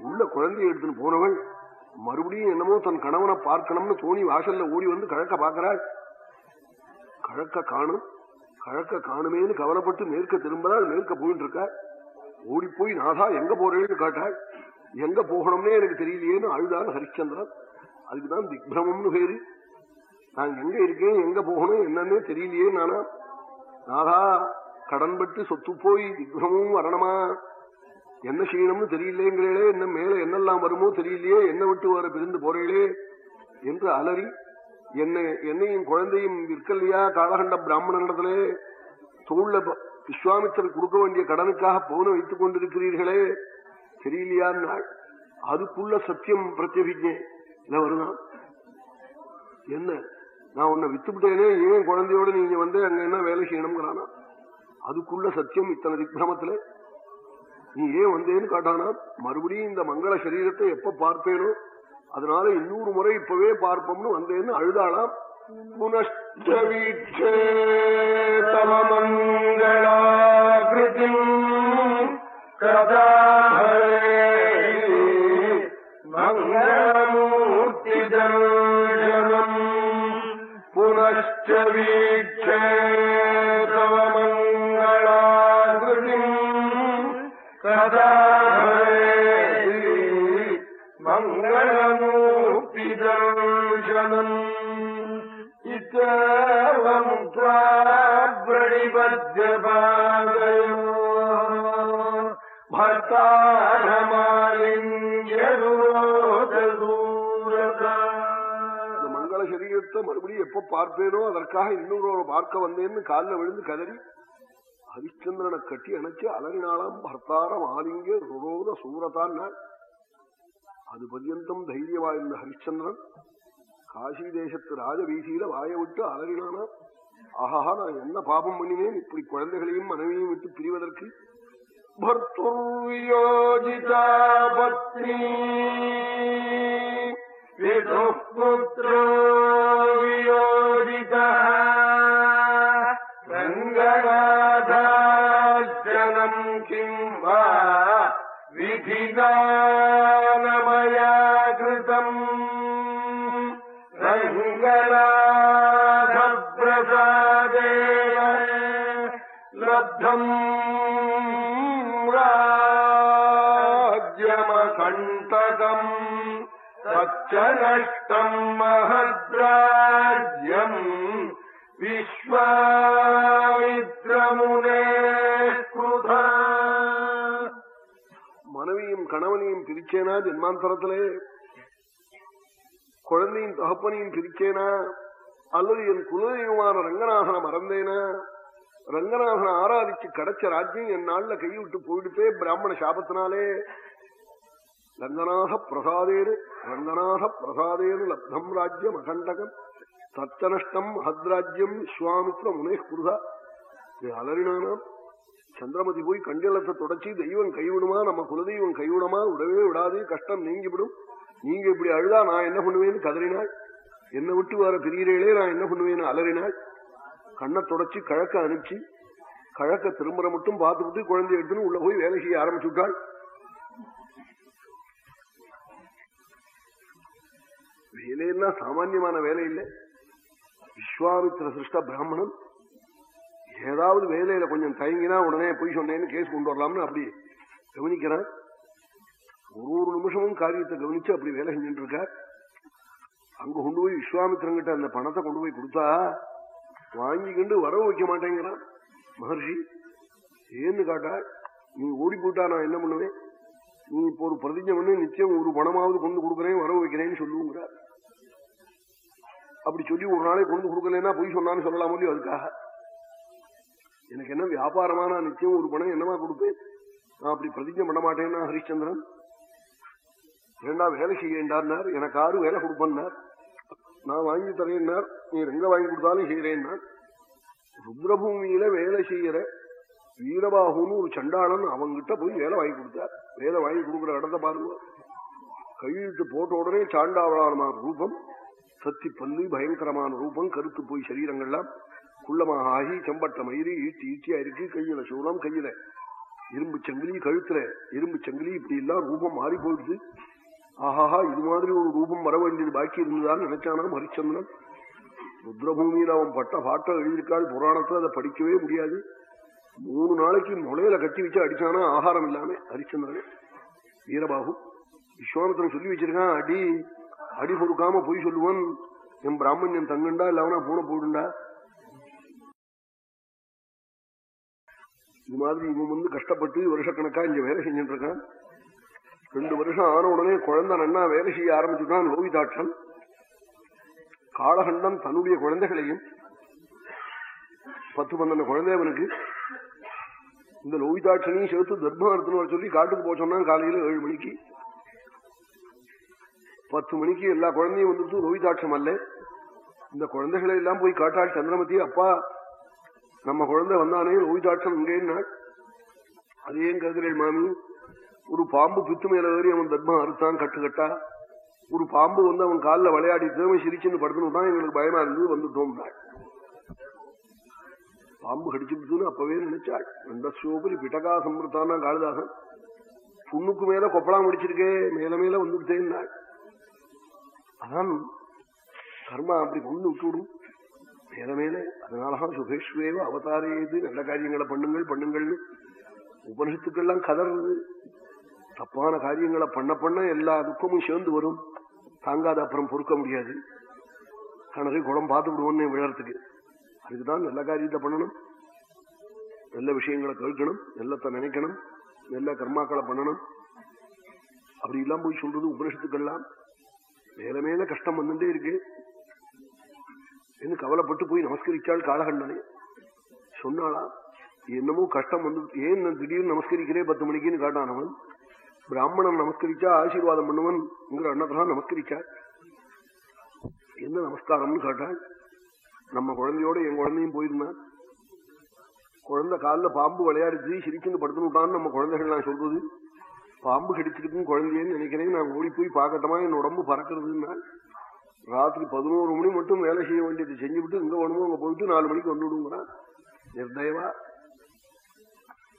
உள்ள குழந்தைய எடுத்துன்னு போனவள் மறுபடியும் என்னமோ தன் கணவனை பார்க்கணும்னு தோணி வாசல்ல ஓடி வந்து கழக்க பார்க்கிறாள். கழக்க காணும் கழக்க காணுமேன்னு கவலைப்பட்டு மேற்க திரும்பதால் மேற்க போயிட்டு இருக்கா. ஓடி போய் நாதா எங்க போறேன்னு கேட்டாள். எங்க போகணும்னே எனக்கு தெரியலையேன்னு அழுதான் ஹரிச்சந்திரன். அதுக்குதான் திக்ரமம்னு பேரு. நான் எங்க இருக்கேன் எங்க போகணும் என்னன்னே தெரியலையே நானா. நாதா கடன்பட்டு சொத்து போய் திக்ரமும் வரணுமா? என்ன செய்யணும்னு தெரியலேங்கிறே என்ன மேல என்னெல்லாம் வருமோ தெரியலையே என்ன விட்டு வர பிரிந்து போறீளே என்று அலறி என்னை என்னையும் குழந்தையும் விற்கலையா காலகண்ட பிராமணனிடத்திலே தோல்ல விஸ்வாமித்தர் கொடுக்க வேண்டிய கடனுக்காக போன வைத்துக் கொண்டிருக்கிறீர்களே தெரியலையா நாள் அதுக்குள்ள சத்தியம் பிரத்யபிஜை இல்ல வருதான் என்ன? நான் உன்னை வித்துவிட்டேனே ஏன் குழந்தையோட நீங்க வந்து அங்க என்ன வேலை செய்யணுங்கிறானா அதுக்குள்ள சத்தியம் இத்தனை திக்ரமத்துல நீ ஏன் வந்தேன்னு காட்டானா மறுபடியும் இந்த மங்கள சரீரத்தை எப்ப பார்ப்பேனோ அதனால இன்னொரு முறை இப்பவே பார்ப்போம்னு வந்தேன்னு அழுதாளாம் புனஷ்டவீட்சே தம மங்களாகிருதி கதா மங்களமூர்த்தி தர்சனம் இத்தவம் பிரணிபத்யபாதயோ இந்த மங்கள சரீரத்தை மறுபடியும் எப்ப பார்ப்பேனோ அதற்காக இன்னொரு பார்க்க வந்தேன்னு காலில் விழுந்து கதறி ஹரிச்சந்திரனை கட்டி அணைச்சு அலறினாலாம் பர்த்தாரம் ஆலிங்க ருரோத சூரத்தான் அது பர்யந்தம் தைரியமா இருந்த ஹரிச்சந்திரன் காசி தேசத்து ராஜ ராஜவீதியில வாயை விட்டு அலறினானா. ஆஹா நான் என்ன பாபம் பண்ணினேன்? இப்படி குழந்தைகளையும் மனைவியும் விட்டு பிரிவதற்கு. பர்த்துர்யோஜிதா பத்னி புத்திர பிரிச்சேனா குழந்தையும் தகப்பனையும் பிரிக்கேனா அல்லது என் குலதெய்வமான ரங்கநாதனை மறந்தேனா? ரங்கநாதனை ஆராதிச்சு கிடைச்ச ராஜ்யம் என் நாள்ல கைவிட்டு போயிடுத்தே பிராமண சாபத்தினாலே. ரங்கநாத பிரசாதேரு ரங்கநாத பிரசாதேரு லப்தம் ராஜ்யம் அகண்டகம். தத்தனஷ்டம் ஹத்ராஜ்யம் விஸ்வாமித்ர முனேஷ் குருதா. இது அலறினானாம். சந்திரமதி போய் கண்டலத்தை தொடச்சி தெய்வம் கைவிடுமா? நம்ம குலதெய்வம் கைவிடுமா? விடவே விடாது. கஷ்டம் நீங்கிவிடும். நீங்க இப்படி அழுதா நான் என்ன பண்ணுவேன்னு கதறினாள். என்னை விட்டு வர பிரியறீங்களே நான் என்ன பண்ணுவேன்னு அலறினாள். கண்ணை தொடச்சி கழக்க அனுப்பிச்சு கழக்க திரும்புற மட்டும் பார்த்துக்கிட்டு குழந்தை எடுத்துன்னு உள்ள போய் வேலை செய்ய ஆரம்பிச்சு விட்டாள். வேலைன்னா சாமான்யமான வேலை இல்லை. விஸ்வாமித்திர சிருஷ்ட பிராமணன் ஏதாவது வேலையில கொஞ்சம் தயங்கினா உடனே போய் சொன்னேன்னு கேஸ் கொண்டு வரலாம்னு அப்படி கவனிக்கிறான். ஒரு ஒரு நிமிஷமும் காரியத்தை கவனிச்சு அப்படி வேலை செஞ்சுட்டு இருக்கார் அங்க கொண்டு போய் விஸ்வாமித்திரங்கிட்ட அந்த பணத்தை கொண்டு போய் கொடுத்தா வாங்கிக்கிண்டு வரவு வைக்க மாட்டேங்கிறான். மகர்ஷி ஏன்னு காட்டா நீ ஓடி போட்டா நான் என்ன பண்ணுவேன்? நீ இப்போ ஒரு பிரதிஜை பண்ணி நிச்சயம் ஒரு பணமாவது கொண்டு கொடுக்குறேன் வரவு வைக்கிறேன்னு சொல்லுங்கிறார். அப்படி சொல்லி ஒரு நாளை கொண்டு கொடுக்கலன்னா போய் சொன்னான்னு சொல்லலாம் இல்லையோ அதுக்காக? எனக்கு என்ன வியாபாரமா நான் நிச்சயம் ஒரு பணம் என்னமா கொடுப்பேன்? நான் அப்படி பிரதிஜை பண்ண மாட்டேன்னா ஹரிச்சந்திரன்? ஏண்டா வேலை செய்யண்டார் எனக்கு ஆறு வேலை கொடுப்பேன்னார். நான் வாங்கி தரேன்னார். நீ எங்க வாங்கி கொடுத்தாலும் செய்யறேன்னா ருத்ரபூமியில வேலை செய்யற வீரபாகுன்னு ஒரு சண்டாளன் அவங்கிட்ட போய் வேலை வாங்கி கொடுத்தார். வேலை வாங்கி கொடுக்குற இடத்த பாருங்க. கையெழுத்து போட்ட உடனே சாண்டாவளான ரூபம் சத்தி பல்லு பயங்கரமான ரூபம் கருத்து போய் சரீரங்கள்லாம். குள்ளமாக ஆகி செம்பட்ட மயிறு ஈட்டி ஈட்டியா இருக்கு கையில சூளம் கையில இரும்பு சங்கிலி கழுத்துல இரும்பு சங்கிலி இப்படி எல்லாம் ரூபம் மாறி போயிடுது. ஆஹாஹா இது மாதிரி ஒரு ரூபம் வர வேண்டியது பாக்கி இருந்ததான்னு நினைச்சானா ஹரிச்சந்திரன்? ருத்ரபூமியில அவன் பட்ட பாட்டை எழுதியிருக்காள் புராணத்துல அதை படிக்கவே முடியாது. மூணு நாளைக்கு முளையில கட்டி வச்சு அடிச்சானா ஆகாரம் இல்லாம? ஹரிச்சந்திரன். வீரபாகு விஸ்வாமித்திரன் சொல்லி வச்சிருக்கான் அடி அடி பொறுக்காம போய் சொல்லுவான். என் பிராமணியன் தங்குண்டா இல்லாமனா பூனை போடுண்டா? இது மாதிரி இவன் வந்து கஷ்டப்பட்டு வருஷக்கணக்கா இங்க வேலை செஞ்சுட்டு இருக்கான். ரெண்டு வருஷம் ஆன உடனே குழந்தை நன்னா வேலை செய்ய ஆரம்பிச்சுட்டான் லோகிதாட்சன். காலகண்டம் தன்னுடைய குழந்தைகளையும் பத்து பன்னெண்டு குழந்தை அவனுக்கு. இந்த லோகிதாட்சனையும் சேர்த்து தர்மம் எடுத்துன்னு சொல்லி காட்டுக்கு போச்சோம்னா காலையில ஏழு மணிக்கு. பத்து மணிக்கு எல்லா குழந்தையும் வந்துட்டு லோகிதாட்சம் அல்ல. இந்த குழந்தைகளை எல்லாம் போய் காட்டாள் சந்திரமதி அப்பா நம்ம குழந்தை வந்தானே ரோஹிதாட்சம் அது ஏன் கருதுகள் மாமி. ஒரு பாம்பு பித்து மேல ஏறி அவன் தர்மம் அறுத்தான் கட்டு கட்டா. ஒரு பாம்பு வந்து அவன் காலில் விளையாடி தேவை சிரிச்சுன்னு தான் எங்களுக்கு பயமா இருந்து வந்துட்டோம் பாம்பு கடிச்சுட்டுன்னு அப்பவே நினைச்சாள். அந்த சோபரி பிட்டகா சம்பிரத்தானா காளிதாசன். புண்ணுக்கு மேல கொப்பளா முடிச்சிருக்கே மேல மேல வந்துட்டேன்னாள். அதான் கர்மா அப்படி கொண்டு விட்டு விடும் மேல அதனாலதான் சுகேஷ்வேவ அவதாரேது நல்ல காரியங்களை பண்ணுங்கள் பண்ணுங்கள்னு உபனிஷத்துக்கெல்லாம் கதறது தப்பான காரியங்களை பண்ண பண்ண எல்லா துக்கமும் சேர்ந்து வரும் தாங்காத அப்புறம் பொறுக்க முடியாது கணக்கு குளம் பார்த்து விடுவோன்னு விழறதுக்கு அதுக்குதான் நல்ல காரியத்தை பண்ணணும் நல்ல விஷயங்களை கேட்கணும் நல்லத்தை நினைக்கணும் நல்ல கர்மாக்களை பண்ணணும் அப்படி எல்லாம் போய் சொல்றது உபனிஷத்துக்கெல்லாம் மேல மேல கஷ்டம் வந்துட்டே இருக்கு என்று கவலைப்பட்டு போய் நமஸ்கரிச்சாள் காலகண்டனை சொன்னாளா என்னமோ கஷ்டம் வந்து ஏன் திடீர்னு நமஸ்கரிக்கிறே பத்து மணிக்குன்னு காட்டானவன் பிராமணன் நமஸ்கரிச்சா ஆசீர்வாதம் பண்ணுவன் அண்ணத்தான் நமஸ்கரிச்சா என்ன நமஸ்காரம்னு கேட்டாள் நம்ம குழந்தையோட என் குழந்தையும் போயிருந்தான் குழந்தை காலில் பாம்பு விளையாடுச்சு சிரிச்சுன்னு படுத்துன்னு நம்ம குழந்தைகள் நான் சொல்றது பாம்பு கடிச்சிருக்குன்னு குழந்தையன்னு நினைக்கிறேன் நான் ஓடி போய் பார்க்கட்டமா என் உடம்பு பறக்கிறதுன்னா ராத்திரி பதினோரு மணி மட்டும் வேலை செய்ய வேண்டியது செஞ்சுவிட்டு இங்க வேணுமோ அங்க போயிட்டு நாலு மணிக்கு வந்து விடுங்கிறான் நிர்தயவா?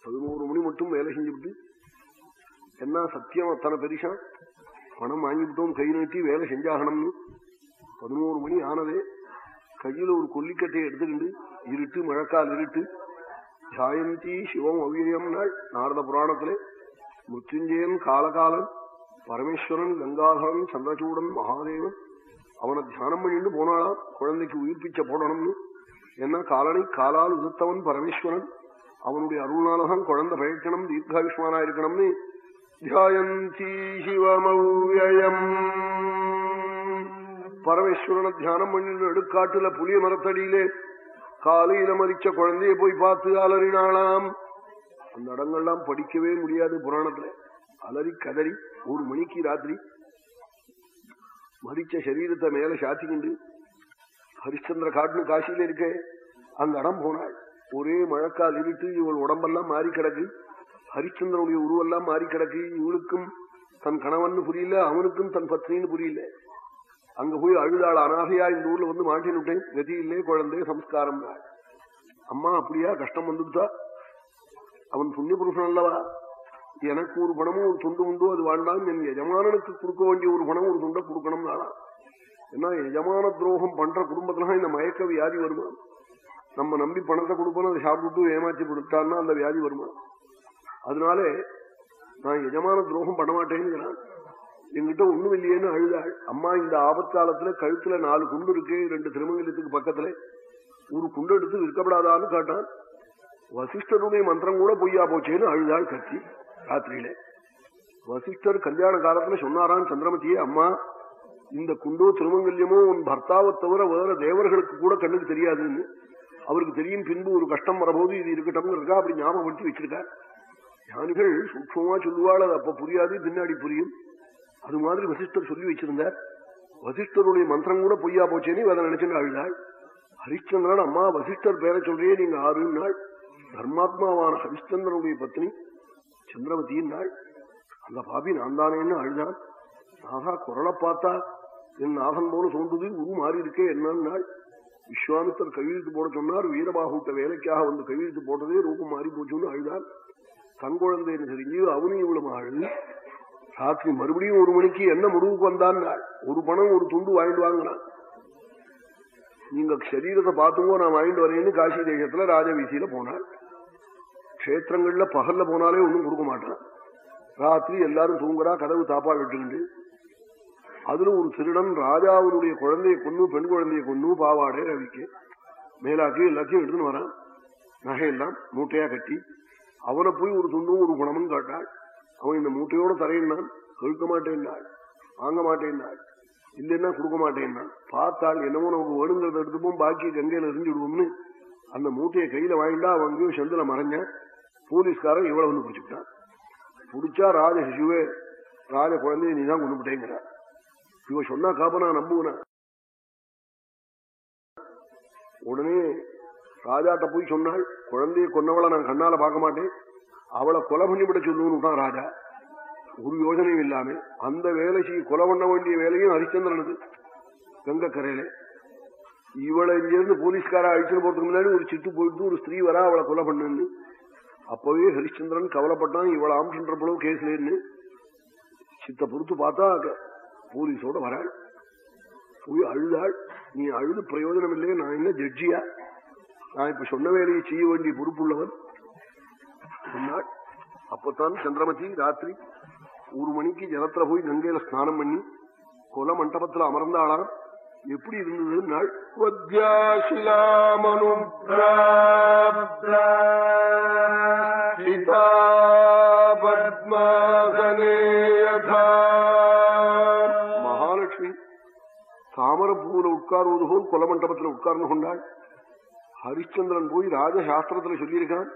பதினோரு மணி மட்டும் வேலை செஞ்சுவிட்டு என்ன சத்தியம் அத்தனை பெருசா? பணம் வாங்கிவிட்டோம் கை நீட்டி வேலை செஞ்சாகணும்னு. பதினோரு மணி ஆனதே கையில ஒரு கொல்லிக்கட்டையை எடுத்துக்கிண்டு இருட்டு மழைக்கால் இருட்டு. ஜாயந்தி சிவம் அவ்வியம் நாள் நாரத புராணத்திலே மிருத்யுஞ்சயன் காலகாலன் பரமேஸ்வரன் கங்காதரன் சந்திரசூடன் மகாதேவன் அவனை தியானம் பண்ணிட்டு போனாலாம் குழந்தைக்கு உயிர்ப்பிச்ச போடணும்னு. என்ன? காலனை காலால் உதத்தவன் பரமேஸ்வரன். அவனுடைய அருள்னாலதான் குழந்தை பயக்கணும் தீர்காயுஷ்மானா இருக்கணும்னு. தியாயந்தி பரமேஸ்வரனை தியானம் பண்ணிட்டு எடுக்காட்டுல புளிய மரத்தடியிலே காலையில மறிச்ச குழந்தைய போய் பார்த்து அலறினாளாம். அந்த இடங்கள்லாம் படிக்கவே முடியாது புராணத்துல. அலறி கதறி ஒரு மணிக்கு ராத்திரி மறிச்ச சரீரத்தை மேல சாத்திக்கிண்டு ஹரிச்சந்திர காட்டுன்னு காசியில இருக்கே அங்க அடம் போனாள். ஒரே மழக்கால் இருட்டு இவள் உடம்பெல்லாம் மாறி கிடக்கு. ஹரிச்சந்திரனுடைய உருவெல்லாம் மாறி கிடக்கு. இவளுக்கும் தன் கணவன் புரியல அவனுக்கும் தன் பத்னின்னு புரியல. அங்க போய் அழுதாள் அனாதையா இந்த ஊர்ல வந்து மாட்டினுட்டேன் கதி குழந்தை சம்ஸ்காரம் அம்மா அப்படியா? கஷ்டம் வந்துட்டா அவன் புண்ணிய புருஷன் அல்லவா? எனக்கு ஒரு பணமும் ஒரு துண்டு உண்டோ அது வாழ்ந்தாலும் என் எஜமானனுக்கு கொடுக்க வேண்டிய ஒரு பணம் ஒரு துண்டை கொடுக்கணும் நாளா ஏன்னா எஜமான துரோகம் பண்ற குடும்பத்துல இந்த மயக்க வியாதி வருமா? நம்ம நம்பி பணத்தை கொடுப்போம் அதை சாப்பிட்டு ஏமாற்றி கொடுத்தான்னா அந்த வியாதி வருமா? அதனால நான் எஜமான துரோகம் பண்ண மாட்டேங்கிறான் எங்கிட்ட ஒண்ணும் இல்லையேன்னு அழுதாள். அம்மா இந்த ஆபத்தாலத்துல கழுத்துல நாலு குண்டு இருக்கு ரெண்டு திருமங்கலத்துக்கு பக்கத்துல. ஒரு குண்டு எடுத்து விற்கப்படாதான்னு காட்டான். வசிஷ்டருடைய மந்திரம் கூட பொய்யா போச்சேன்னு அழுதாள் கட்சி ராத்திரியில வசிஷ்டர் கல்யாண காலத்துல சொன்னாரான் சந்திரமதியே அம்மா இந்த குண்டோ திருமங்கல்யமோ உன் பர்த்தாவை தவிர வேற தேவர்களுக்கு கூட கண்ணுக்கு தெரியாதுன்னு. அவருக்கு தெரியும் பின்பு ஒரு கஷ்டம் வரபோது இது இருக்கட்டும் இருக்கா அப்படி ஞாபகப்படுத்தி வச்சிருக்கார். ஞானிகள் சூட்சமா சொல்லுவாள் அது அப்ப புரியாது பின்னாடி புரியும். அது மாதிரி வசிஷ்டர் சொல்லி வச்சிருந்தார். வசிஷ்டருடைய மந்திரம் கூட பொய்யா போச்சேன்னு அதை நினைச்சுன்னு அழுதாள். ஹரிச்சந்திரன் அம்மா வசிஷ்டர் பேரை சொல்றியே நீங்க ஆறு நாள் தர்மாத்மாவான ஹரிச்சந்திரனுடைய பத்னி சந்திரவதியின் நாள். அந்த பாபி நான் தானேன்னு அழுதான் நாதா குரலை பார்த்தா என் நாதன் போல தோன்றுது உரு மாறி இருக்கே என்னன்னு நாள் விஸ்வாமித்தர் கையெழுத்து போட சொன்னார் வீரபாகுட்ட வேலைக்காக வந்து கையெழுத்து போட்டதே ரூபம் மாறி போச்சுன்னு அழுதான் தன் குழந்தைன்னு தெரிஞ்சு அவனும் இவ்வளவு அழுது ராத்திரி மறுபடியும் ஒரு மணிக்கு என்ன முடிவுக்கு வந்தான் ஒரு பணம் ஒரு துண்டு வாங்கிட்டு வாங்கினான் நீங்க சரீரத்தை பார்த்துங்கோ நான் வாங்கிட்டு வரேன்னு காசி தேசத்துல ராஜவீசியில போனாள். கஷேத்திரங்கள்ல பகல்ல போனாலே ஒன்றும் கொடுக்க மாட்டான். ராத்திரி எல்லாரும் தூங்குறா கதவு தாப்பா விட்டுக்கிண்டு அதுல ஒரு திருடன் ராஜாவுடைய குழந்தைய கொண்டு பெண் குழந்தைய கொண்டு பாவாடை ரவிக்கு மேலாக்கி எல்லாத்தையும் எடுத்துன்னு வரான். நகையெல்லாம் மூட்டையா கட்டி அவனை போய் ஒரு துண்டும் ஒரு குணமும் காட்டாள். அவன் இந்த மூட்டையோட தரையினான். கேட்க மாட்டேன்னாள் வாங்க மாட்டேன்னாள் இல்லைன்னா கொடுக்க மாட்டேன்னா பார்த்தாள் என்னமோ நமக்கு வேணுங்கிறத எடுத்துப்போம் பாக்கி கங்கையில எரிஞ்சு விடுவோம்னு அந்த மூட்டையை கையில வாங்கிட்டா அவங்க செந்தில மறைஞ்சான். போலீஸ்காரன் இவ்வளவு வந்து பிடிச்சுக்கிட்டான். பிடிச்சா ராஜ சிசுவே ராஜ குழந்தைய நீ தான் கொண்டு விட்டேங்கிற இவ சொன்னா காப்பனா நான் நம்புவேன்? உடனே ராஜாட்ட போய் சொன்னாள் குழந்தைய கொன்னவளை நான் கண்ணால பார்க்க மாட்டேன். அவளை கொலை பண்ணிவிட சொல்லுன்னு ராஜா. ஒரு யோஜனையும் இல்லாம அந்த வேலை கொலை பண்ண வேண்டிய வேலையும் ஹரிச்சந்திரனுக்கு. கங்கக்கரையில. இவளை இங்கிருந்து போலீஸ்காரா அழிச்சுட்டு போறதுக்கு முன்னாடி ஒரு சிட்டு போயிட்டு ஒரு ஸ்திரீ வரா அவளை கொலை பண்ணுன்னு. அப்பவே ஹரிச்சந்திரன் கவலைப்பட்டான் இவ்வளவு ஆம்கின்ற பொழுது கேஸ்லன்னு சித்த பொறுத்து பார்த்தா போலீஸோட வராள். போய் அழுதாள். நீ அழுது பிரயோஜனம் இல்லையே நான் என்ன ஜட்ஜியா? நான் இப்ப சொன்ன வேலையை செய்ய வேண்டிய பொறுப்புள்ளவன் சொன்னாள். அப்பத்தான் சந்திரமதி ராத்திரி ஒரு மணிக்கு ஜலத்துல போய் கங்கையில ஸ்நானம் பண்ணி கொல மண்டபத்துல அமர்ந்தாளாம். எப்படி இருந்தது உட்கார்ந்து கொண்டாள் ஹரிச்சந்திரன் போய் ராஜசாஸ்திரத்துல சொல்லியிருக்கான்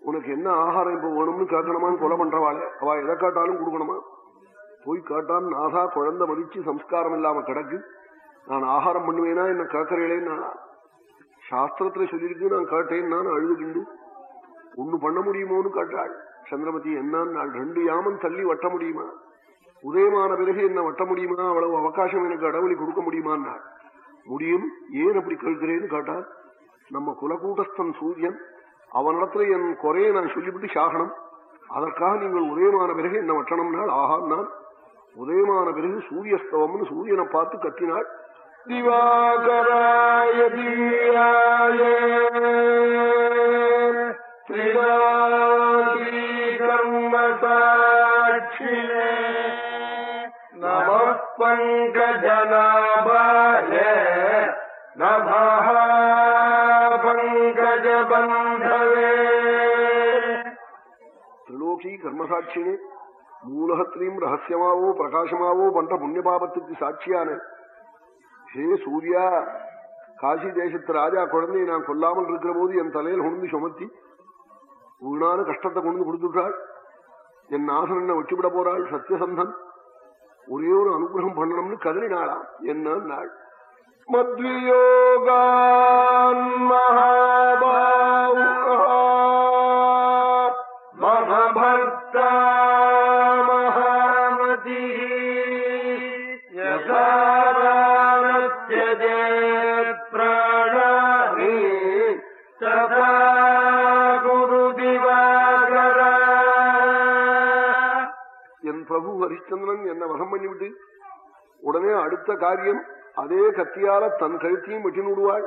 உனக்கு என்ன ஆகாரம் இப்ப வேணும்னு கேட்கணுமான்னு கொலை பண்றவாளே அவ எதை காட்டாலும் கொடுக்கணுமா? போய் காட்டான் நாதா குழந்தை மதிச்சு சம்ஸ்காரம் இல்லாம கிடக்கு. நான் ஆகாரம் பண்ணுவேனா என்ன கேட்கறேன் சாஸ்திரத்துல சொல்லியிருக்கு நான் கேட்டேன் நான் அழுதுகிண்டு. ஒண்ணு பண்ண முடியுமோன்னு கேட்டாள். சந்திரமதி என்னன்னு ரெண்டு யாமன் தள்ளி வட்ட முடியுமா? உதயமான பிறகு என்ன வட்ட முடியுமா? அவ்வளவு அவகாசம் எனக்கு அடவழி கொடுக்க முடியுமா முடியும்? ஏன் அப்படி கேட்கிறேன்னு கேட்டா நம்ம குலகூட்டஸ்தன் சூரியன் அவனிடத்துல என் குறைய நான் சொல்லிவிட்டு சாகனம் அதற்காக நீங்கள் உதயமான பிறகு என்ன வட்டணம்னால் ஆஹா நான் உதயமான பிறகு சூரியஸ்தவம்னு சூரியனை பார்த்து கத்தினாள். திவாகராய கர்மசாட்சியே பங்கஜனாபாய பங்கஜபந்தவே திரிலோகி கர்மசாட்சியே மூலகத்திலையும் ரகசியமாவோ பிரகாசமாவோ பண்ற புண்ணியபாபத்துக்கு சாட்சியான ஹே சூர்யா காசி தேசத்து ராஜா குழந்தையை நான் கொல்லாமல் இருக்கிற போது என் தலையில் கொண்டு சுமத்தி வீணான கஷ்டத்தை கொண்டு கொடுத்துட்டாள் என் நாசன் என்ன விட்டுவிட போறாள் சத்தியசந்தன் ஒரே ஒரு அனுகிரகம் பண்ணணும்னு கதறினாளாம் என்ன நாள்? மத்வியோகான் மகா ஹரிச்சந்திரன் என்ன வசம் பண்ணிவிட்டு? உடனே அடுத்த காரியம் அதே கத்தியால தன் கழுத்தையும் வெட்டி நூடுவாள்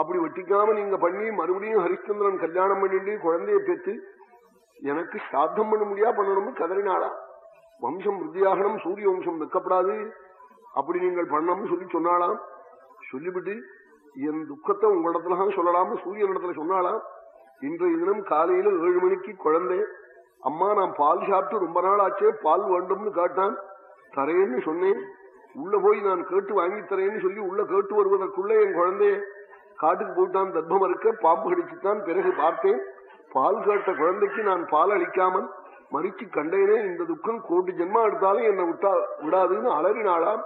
அப்படி வெட்டிக்காம நீங்க பண்ணி மறுபடியும் ஹரிச்சந்திரன் கல்யாணம் பண்ணிட்டு குழந்தைய பெற்று எனக்கு சாத்தம் பண்ண முடியா பண்ணணும்னு கதறினாளா? வம்சம் விருத்தியாகணும் சூரிய வம்சம் வைக்கப்படாது. அப்படி நீங்கள் பண்ணணும்னு சொல்லி சொன்னாலாம் சொல்லிவிட்டு என் துக்கத்தை உங்களிடத்துல சொல்லலாம்னு சூரியன் இடத்துல சொன்னாலாம் இன்றைய தினம் காலையில ஏழு மணிக்கு குழந்தை அம்மா நான் பால் சாப்பிட்டு ரொம்ப நாள் ஆச்சே பால் வேண்டும்னு கேட்டான். தரேன்னு சொன்னேன். உள்ள போய் நான் கேட்டு வாங்கி தரேன்னு சொல்லி உள்ள கேட்டு வருவதற்குள்ள என் குழந்தைய காட்டுக்கு போயிட்டான். தர்ப்பம் இருக்க பாம்பு கடிச்சுத்தான் பிறகு பார்த்தேன் பால் கேட்ட குழந்தைக்கு நான் பால் அளிக்காமல் மறிச்சு கண்டேனே. இந்த துக்கம் கோட்டு ஜென்மா எடுத்தாலும் என்னை விட்டா விடாதுன்னு அலறினாளாம்.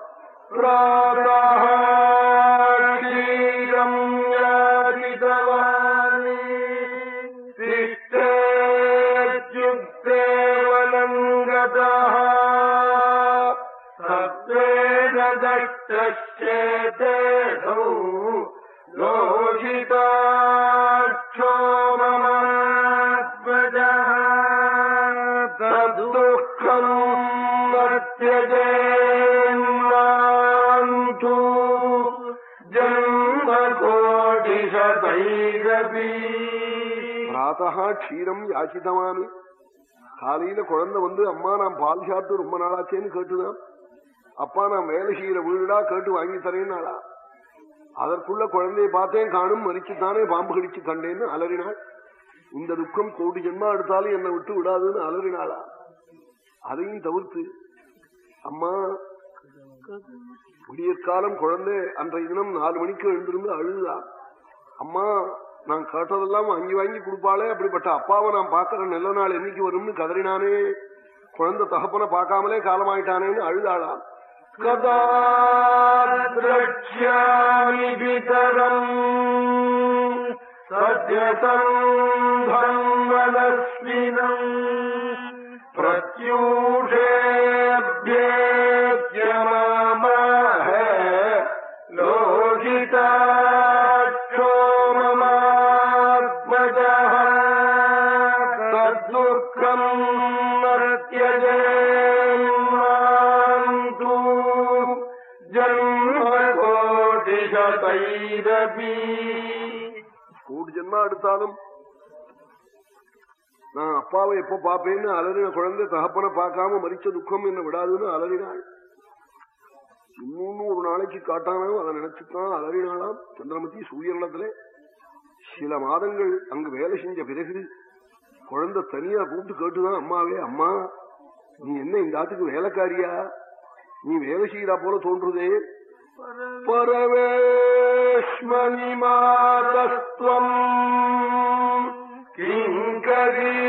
तच्चेतेषौ लोषिताक्षो ममात्मजः तद्दुःखम् मत्यजेन्मान्तु जन्मकोटिशतैरपि प्रातः क्षीरम् याचितवान् காலையில குழந்தை வந்து அம்மா நான் பால் சாப்பிட்டு ரொம்ப நாளாச்சேன்னு கேட்டுதான் அப்பா நான் மேல செய்யற வீடுடா கேட்டு வாங்கி தரேன்னாளா? அதற்குள்ள குழந்தையை பார்த்தேன் காணும் மறிச்சுத்தானே பாம்பு கடிச்சு கண்டேன்னு அலறினாள். இந்த துக்கம் கோடி ஜென்மா எடுத்தாலும் என்னை விட்டு விடாதுன்னு அலறினாளா? அதையும் தவிர்த்து அம்மா விடியற்காலம் குழந்தை அன்றைய தினம் நாலு மணிக்கு எழுந்திருந்து அழுதா? அம்மா நான் கேட்டதெல்லாம் வாங்கி வாங்கி கொடுப்பாளே அப்படிப்பட்ட அப்பாவை நான் பாக்குற நல்ல நாள் என்னைக்கு வரும்னு கதறினானே. குழந்தை தகப்பனை பார்க்காமலே காலமாயிட்டானேன்னு அழுதாளா कदा द्रक्ष्यामि पितरम् सत्यसन्धम् मनस्विनम् प्रत्यूषेऽभ्येत्यमामः लोहिताक्षो ममात्मजः तद्दुःखम् मर्त्यजेन्मान्तु கோடி ஜென்மா எடுத்தாலும் நான் அப்பாவை எப்ப பாப்பேன்னு அலறின குழந்தை தகப்பனை பார்க்காம மறிச்ச துக்கம் என்ன விடாதுன்னு அலறினாள். இன்னொன்னு ஒரு நாளைக்கு காட்டானாலும் அதை நினைச்சுதான் அலறினாளாம் சந்திரமதி சூரியனிடத்துல. சில மாதங்கள் அங்கு வேலை செஞ்ச பிறகு குழந்தை தனியா கூப்பிட்டு கேட்டுதான் அம்மாவே அம்மா நீ என்ன இந்த ஆத்துக்கு வேலைக்காரியா? நீ வேலை செய்யறா போல தோன்றுதே. பரவேஷ்மணி மாதஸ்வம் கிங்கரீவகிதிஷ்டதி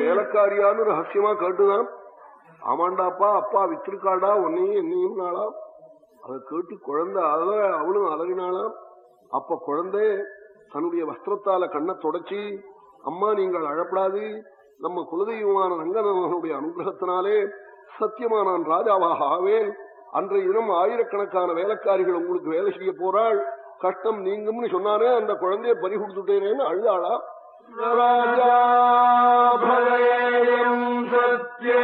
வேலைக்காரியான்னு ரகசியமா கேட்டுதான். ஆமாண்டாப்பா அப்பா வித்திருக்காடா உன்னையும் என்னையும் நாளாம். அதை கேட்டு குழந்தை அழ அவளும் அழகினாளாம் அப்ப குழந்தை தன்னுடைய வஸ்திரத்தால கண்ணை தொடச்சி அம்மா நீங்கள் அழப்படாது. நம்ம குலதெய்வமான ரங்கனவனுடைய அனுகிரகத்தினாலே சத்தியமா நான் ராஜாவாக ஆவேன். அன்றைய தினம் ஆயிரக்கணக்கான வேலைக்காரிகள் உங்களுக்கு வேலை செய்ய போறாள். கஷ்டம் நீங்கும்னு சொன்னாரே அந்த குழந்தைய பறி கொடுத்துட்டேனேன்னு அழுதாளா? ராஜா சத்யே.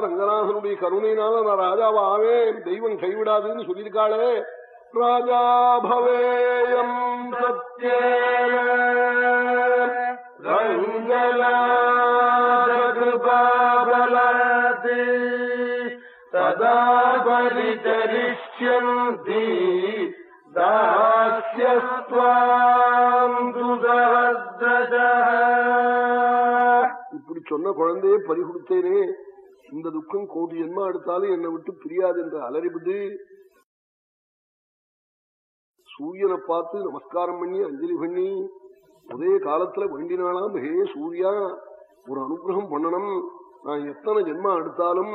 ரங்கநாதனுடைய கருணையினால நான் ராஜாவா ஆவேன் தெய்வம் கைவிடாதுன்னு சொல்லியிருக்காளே. ராஜா பவேயம் சத்யேபாபலது ததா இப்படி சொன்ன குழந்தையே பறி இந்த துக்கம் கோடி ஜென்மா எடுத்தாலும் என்னை விட்டு பிரியாது என்று அலறிவிட்டு சூரியனை பார்த்து நமஸ்காரம் பண்ணி அஞ்சலி பண்ணி ஒரே காலத்துல வேண்டினாலாம் ஹே சூர்யா ஒரு அனுகிரகம் பண்ணணும். நான் எத்தனை ஜென்மா எடுத்தாலும்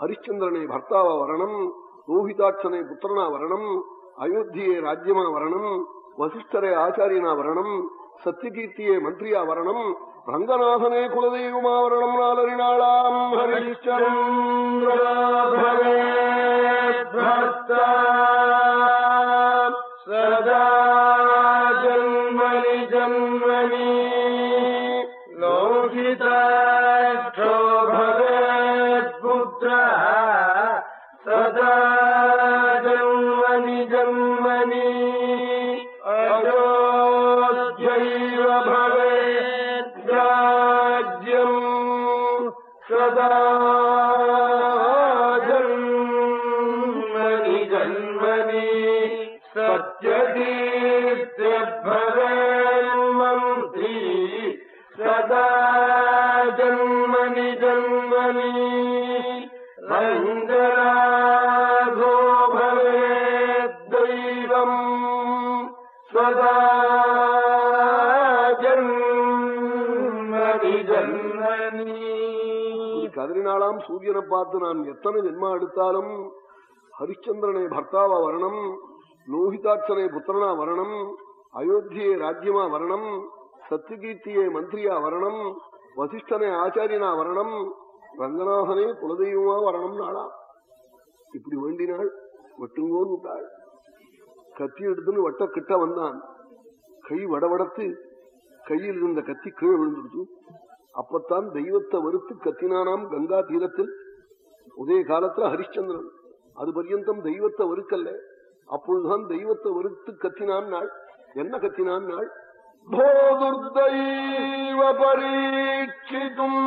ஹரிச்சந்திரனை பர்த்தாவா வரணும் ரோஹிதாட்சனை புத்திரனா வரணும் அயோத்தியை ராஜ்யமா வரணும் வசிஷ்டரை ஆச்சாரியனா வரணும் சத்தியகீர்த்தியை மந்திரியா வரணும் ரங்கநாதனே குலதெய்வமாவரணம் வரணும் நாளறினாளாம் ஹரிச்சந்திர கதறினாளாம் பார்த்து நான் எத்தனை ஜென்மா எடுத்தாலும் ஹரிச்சந்திரனை பர்த்தாவா வரணும் லோகிதாட்சனை புத்திரனா வரணும் அயோத்தியை ராஜ்யமா வரணும் சத்யகீர்த்தியை மந்திரியா வரணும் வசிஷ்டனை ஆச்சாரியனா வரணும் ரங்கநாதனே குலதெய்வமா வரணும் நாளா. இப்படி வேண்டினாள் வெட்டுங்கோன்னு விட்டாள். கத்தி எடுத்துன்னு வட்ட கிட்ட வந்தான். கை வடவடத்து கையில் இருந்த கத்தி கீழே விழுந்துடுச்சு. அப்பத்தான் தெய்வத்தை வெறுத்து கத்தினானாம் கங்கா தீரத்தில் உதய காலத்துல ஹரிச்சந்திரன். அது பர்யந்தம் தெய்வத்தை வெறுக்கல்ல. அப்பொழுதுதான் தெய்வத்தை வெறுத்து கத்தினான் நாள். என்ன கத்தினான் நாள்? போதுர்தெய்வ பரீட்சிதும்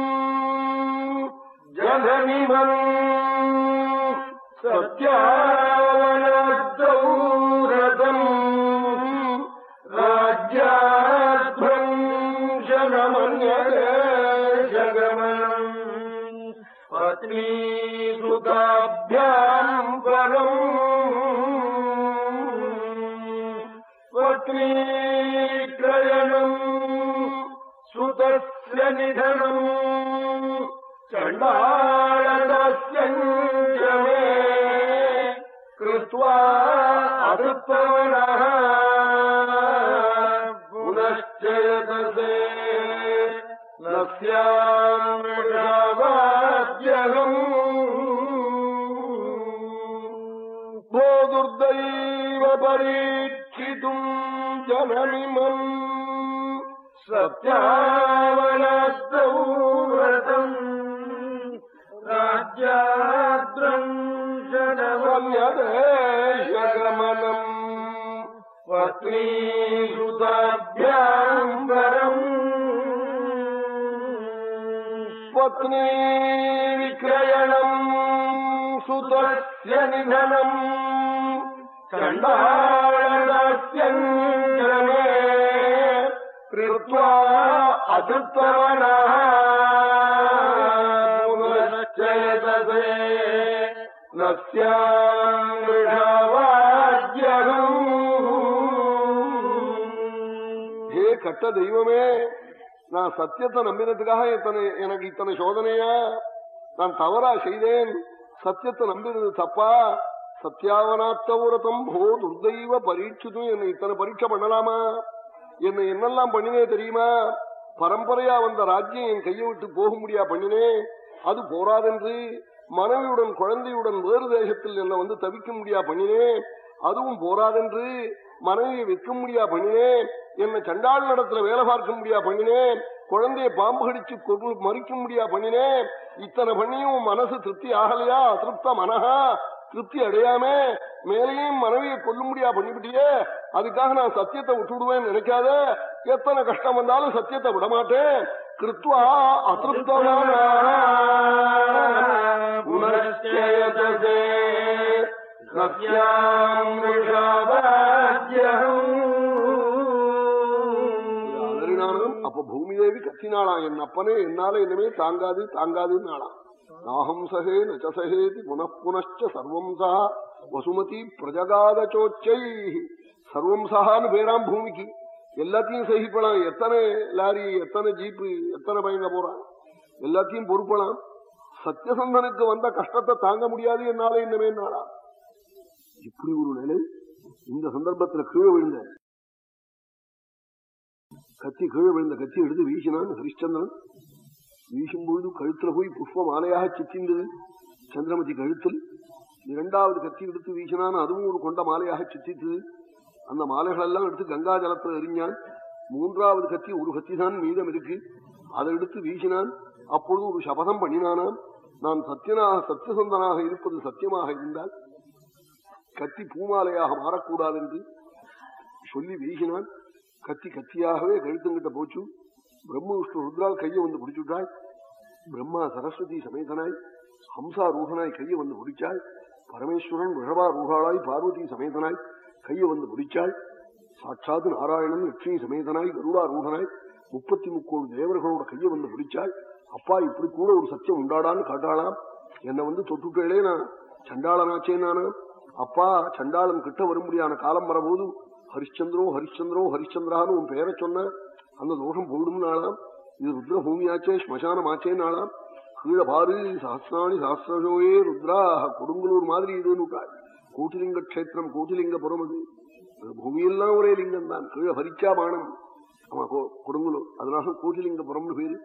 ஜனனிமன் சத்யாவன శతాభ్యాం పరం స్వత్రీక్రయణం సుతస్య నిధనం చండా सत्यावनस्तौ व्रतम् राज्याद्रम् जनमन्यदेशगमनम् पत्नीसुताभ्याम् वरम् पत्नी विक्रयणम् सुतस्य निधनम् ஹே கட்ட தெய்வமே நான் சத்தியத்தை நம்பினதுக்காக இத்தனை எனக்கு இத்தனை சோதனையா நான் தவறா செய்தேன் சத்தியத்தை நம்பினது தப்பா சத்தியாவனாத்தவுரதம் போ துர்தெய்வ பரீட்சித்தும் என்னை இத்தனை பரீட்சை பண்ணலாமா என்னை என்னெல்லாம் பண்ணினே தெரியுமா பரம்பரையா வந்த ராஜ்யம் என் கையை விட்டு போக முடியா பண்ணினேன் அது போராதென்று மனைவியுடன் குழந்தையுடன் வேறு தேசத்தில் என்னை வந்து தவிக்க முடியா பண்ணினேன் அதுவும் போராதென்று மனைவியை விற்க முடியா பண்ணினேன் என்னை சண்டாள் நடத்துல வேலை பார்க்க முடியா பண்ணினேன் குழந்தைய பாம்பு கடிச்சு மறிக்க முடியா பண்ணினேன் இத்தனை பண்ணியும் மனசு திருப்தி ஆகலையா? அதிருப்த மனஹா திருப்தி அடையாம மேலேயும் மனைவியை கொல்ல முடியா பண்ணிவிட்டியே? அதுக்காக நான் சத்தியத்தை விட்டுடுவேன் நினைக்காத? எத்தனை கஷ்டம் வந்தாலும் சத்தியத்தை விடமாட்டேன் கிருத்வா அதிருப்தமான அப்ப பூமி தேவி கத்தினாளாம் என் அப்பனே என்னால என்னமே தாங்காது தாங்காது நாளா நாகம் சகே நச்சசகேதி புனப்புனச்ச சர்வம் சா வசுமதி பிரஜகாதோச்சை சர்வம் சகான்னு பேராம் பூமிக்கு எல்லாத்தையும் சகிப்பலாம் எத்தனை லாரி எத்தனை ஜீப்பு எத்தனை பயங்க போறான்? எல்லாத்தையும் பொறுப்பலாம். சத்தியசந்தனுக்கு வந்த கஷ்டத்தை தாங்க முடியாது என்னால என்னமே நாளா இப்படி ஒரு நிலை இந்த சந்தர்ப்பத்துல கீழே விழுந்த. கத்தி கீழே விழுந்த கத்தி எடுத்து வீசினான் ஹரிச்சந்திரன் வீசும்பொழுது கழுத்துல போய் புஷ்ப மாலையாக சித்திந்தது சந்திரமதி கழுத்தில் இரண்டாவது கத்தி எடுத்து வீசினான் அதுவும் ஒரு கொண்ட மாலையாக சித்தித்தது அந்த மாலைகள் எல்லாம் எடுத்து கங்கா ஜலத்துல எரிஞ்சான் மூன்றாவது கத்தி ஒரு கத்தி தான் மீதம் இருக்கு. அதை எடுத்து வீசினான் அப்பொழுது ஒரு சபதம் பண்ணினானாம். நான் சத்தியனாக சத்தியசந்தனாக இருப்பது சத்தியமாக இருந்தால் கத்தி பூமாலையாக மாறக்கூடாது என்று சொல்லி வீசினான். கத்தி கத்தியாகவே கழுத்துங்கிட்ட போச்சு. பிரம்ம விஷ்ணு ருத்ரால் கையை வந்து பிடிச்சுட்டாய். பிரம்மா சரஸ்வதி சமேதனாய் ஹம்சா ரூகனாய் கையை வந்து பிடிச்சாய். பரமேஸ்வரன் ரிஷபா ரூகாளாய் பார்வதி சமேதனாய். கையை வந்து முடிச்சாள் சாட்சாத் நாராயணன் லட்சுமி சமேதனாய் கருடாரூடனாய் முப்பத்தி முக்கோடு தேவர்களோட கையை வந்து முடிச்சாள் அப்பா இப்படி கூட ஒரு சத்தியம் உண்டாடான்னு காட்டாளாம். என்னை வந்து தொட்டுட்டேளே நான். சண்டாளனாச்சே நானு. அப்பா சண்டாளன் கிட்ட வரும்படியான காலம் வரபோது ஹரிச்சந்திரோ ஹரிச்சந்திரோ ஹரிச்சந்திரான்னு உன் பெயரை சொன்ன அந்த தோஷம் போயிடும்னாலாம் இது ருத்ர பூமியாச்சே ஸ்மசானமாச்சே நாளாம். கீழ பாரு சஹசிராணி சஹசிரஜோயே ருத்ரா கொடுங்கலூர் மாதிரி இதுன்னு கோட்டிலிங்க கஷேத்திரம் கோட்டிலிங்கபுரம் அது பூமியெல்லாம் ஒரே லிங்கம் தான் கீழே ஹரிச்சா பானம் ஆமா கொடுங்கலூர் அதனால கோட்டிலிங்கபுரம்னு பேரு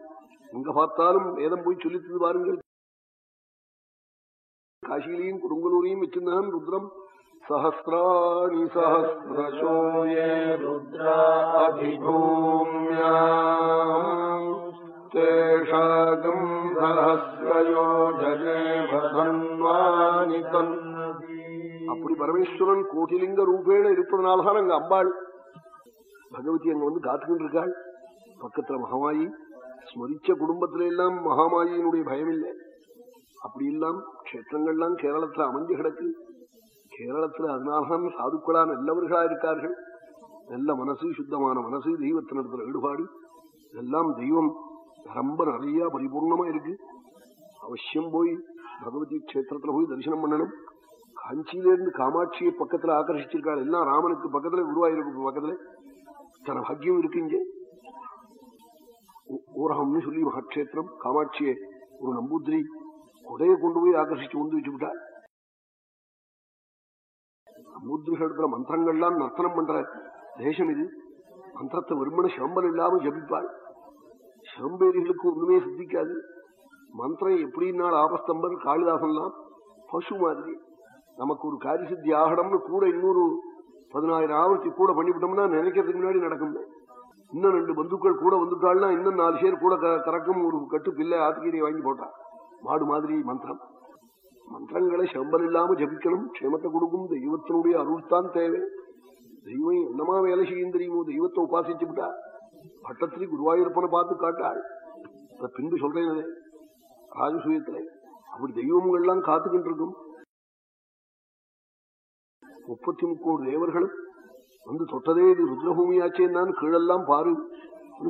எங்க பார்த்தாலும் வேதம் போய் சொல்லித்தது பாருங்கள் காசியிலையும் கொடுங்கலூரையும் வச்சிருந்தான் ருத்ரம் சஹசிராணி சஹசிரசோயே ருத்ராபிபூமியாம் தேஷாகம் சஹசிரயோஜனே பதன்வானி அப்படி பரமேஸ்வரன் கோட்டிலிங்க ரூபேண இருப்பதனால்தான் அங்க அம்பாள். பகவதி அங்க வந்து காத்துக்கிட்டு இருக்காள் பக்கத்துல மகாமாயி ஸ்மரிச்ச குடும்பத்தில எல்லாம் மகாமாயினுடைய பயம் இல்லை அப்படி எல்லாம் கஷேத்திரங்கள்லாம் கேரளத்துல அமைஞ்சு கிடக்கு. கேரளத்துல அதனால்தான் சாதுக்களா நல்லவர்களா இருக்கார்கள். நல்ல மனசு சுத்தமான மனசு தெய்வத்தினிடத்துல ஈடுபாடு. எல்லாம் தெய்வம். ரொம்ப நிறைய பரிபூர்ணமா இருக்கு. அவசியம் போய் பகவதி கஷேத்திரத்துல போய் தரிசனம் பண்ணணும். காஞ்சியிலிருந்து காமாட்சியை பக்கத்துல ஆகர்ஷிச்சிருக்காள் எல்லாம் ராமனுக்கு பக்கத்துல குருவாயிருக்கு பக்கத்துல. தன பாக்கியம் இருக்கு இங்கே. ஊரகம்னு சொல்லி மகாட்சேத்திரம் காமாட்சியை ஒரு நம்பூத்திரி கொடையை கொண்டு போய் ஆகர்ஷிச்சு கொண்டு வச்சு விட்டாள் மந்திரங்கள்லாம் நர்த்தனம் பண்ற தேசம் இது. மந்திரத்தை வெறுமன சிரம்பல் இல்லாம ஜபிப்பாள். சிவம்பேரிகளுக்கு ஒண்ணுமே சித்திக்காது. மந்திரம் எப்படின்னாள் ஆபஸ்தம்பர் காளிதாசன்லாம் பசு மாதிரி. நமக்கு ஒரு காரிசித்தி ஆகணும்னு கூட இன்னொரு பதினாயிரம் ஆவர்த்தி கூட பண்ணிவிட்டோம்னா நினைக்கிறதுக்கு முன்னாடி நடக்கும். இன்னும் ரெண்டு பந்துக்கள் கூட வந்துட்டாள்னா இன்னும் நாலு பேர் கூட கறக்கும் ஒரு கட்டு பிள்ளை ஆத்துக்கீரியை வாங்கி போட்டான் மாடு மாதிரி மந்திரம். மந்திரங்களை சம்பல் இல்லாம ஜபிக்கணும் க்ஷேமத்தை கொடுக்கும் தெய்வத்தினுடைய அருள்தான் தேவை. தெய்வம் என்னமா வேலை செய்யும் தெரியுமோ? தெய்வத்தை உபாசிச்சு விட்டா. பட்டத்திரி குருவாயூரப்பனை பார்த்து காட்டாள். பின்பு சொல்றேன் ராஜசூயத்துல. அப்படி தெய்வங்கள்லாம் காத்துக்கிட்டு இருக்கும். முப்பத்தி முக்கோடு தேவர்களும் வந்து தொட்டதே இது ருத்ரபூமியாச்சே நான் கீழெல்லாம் பாரு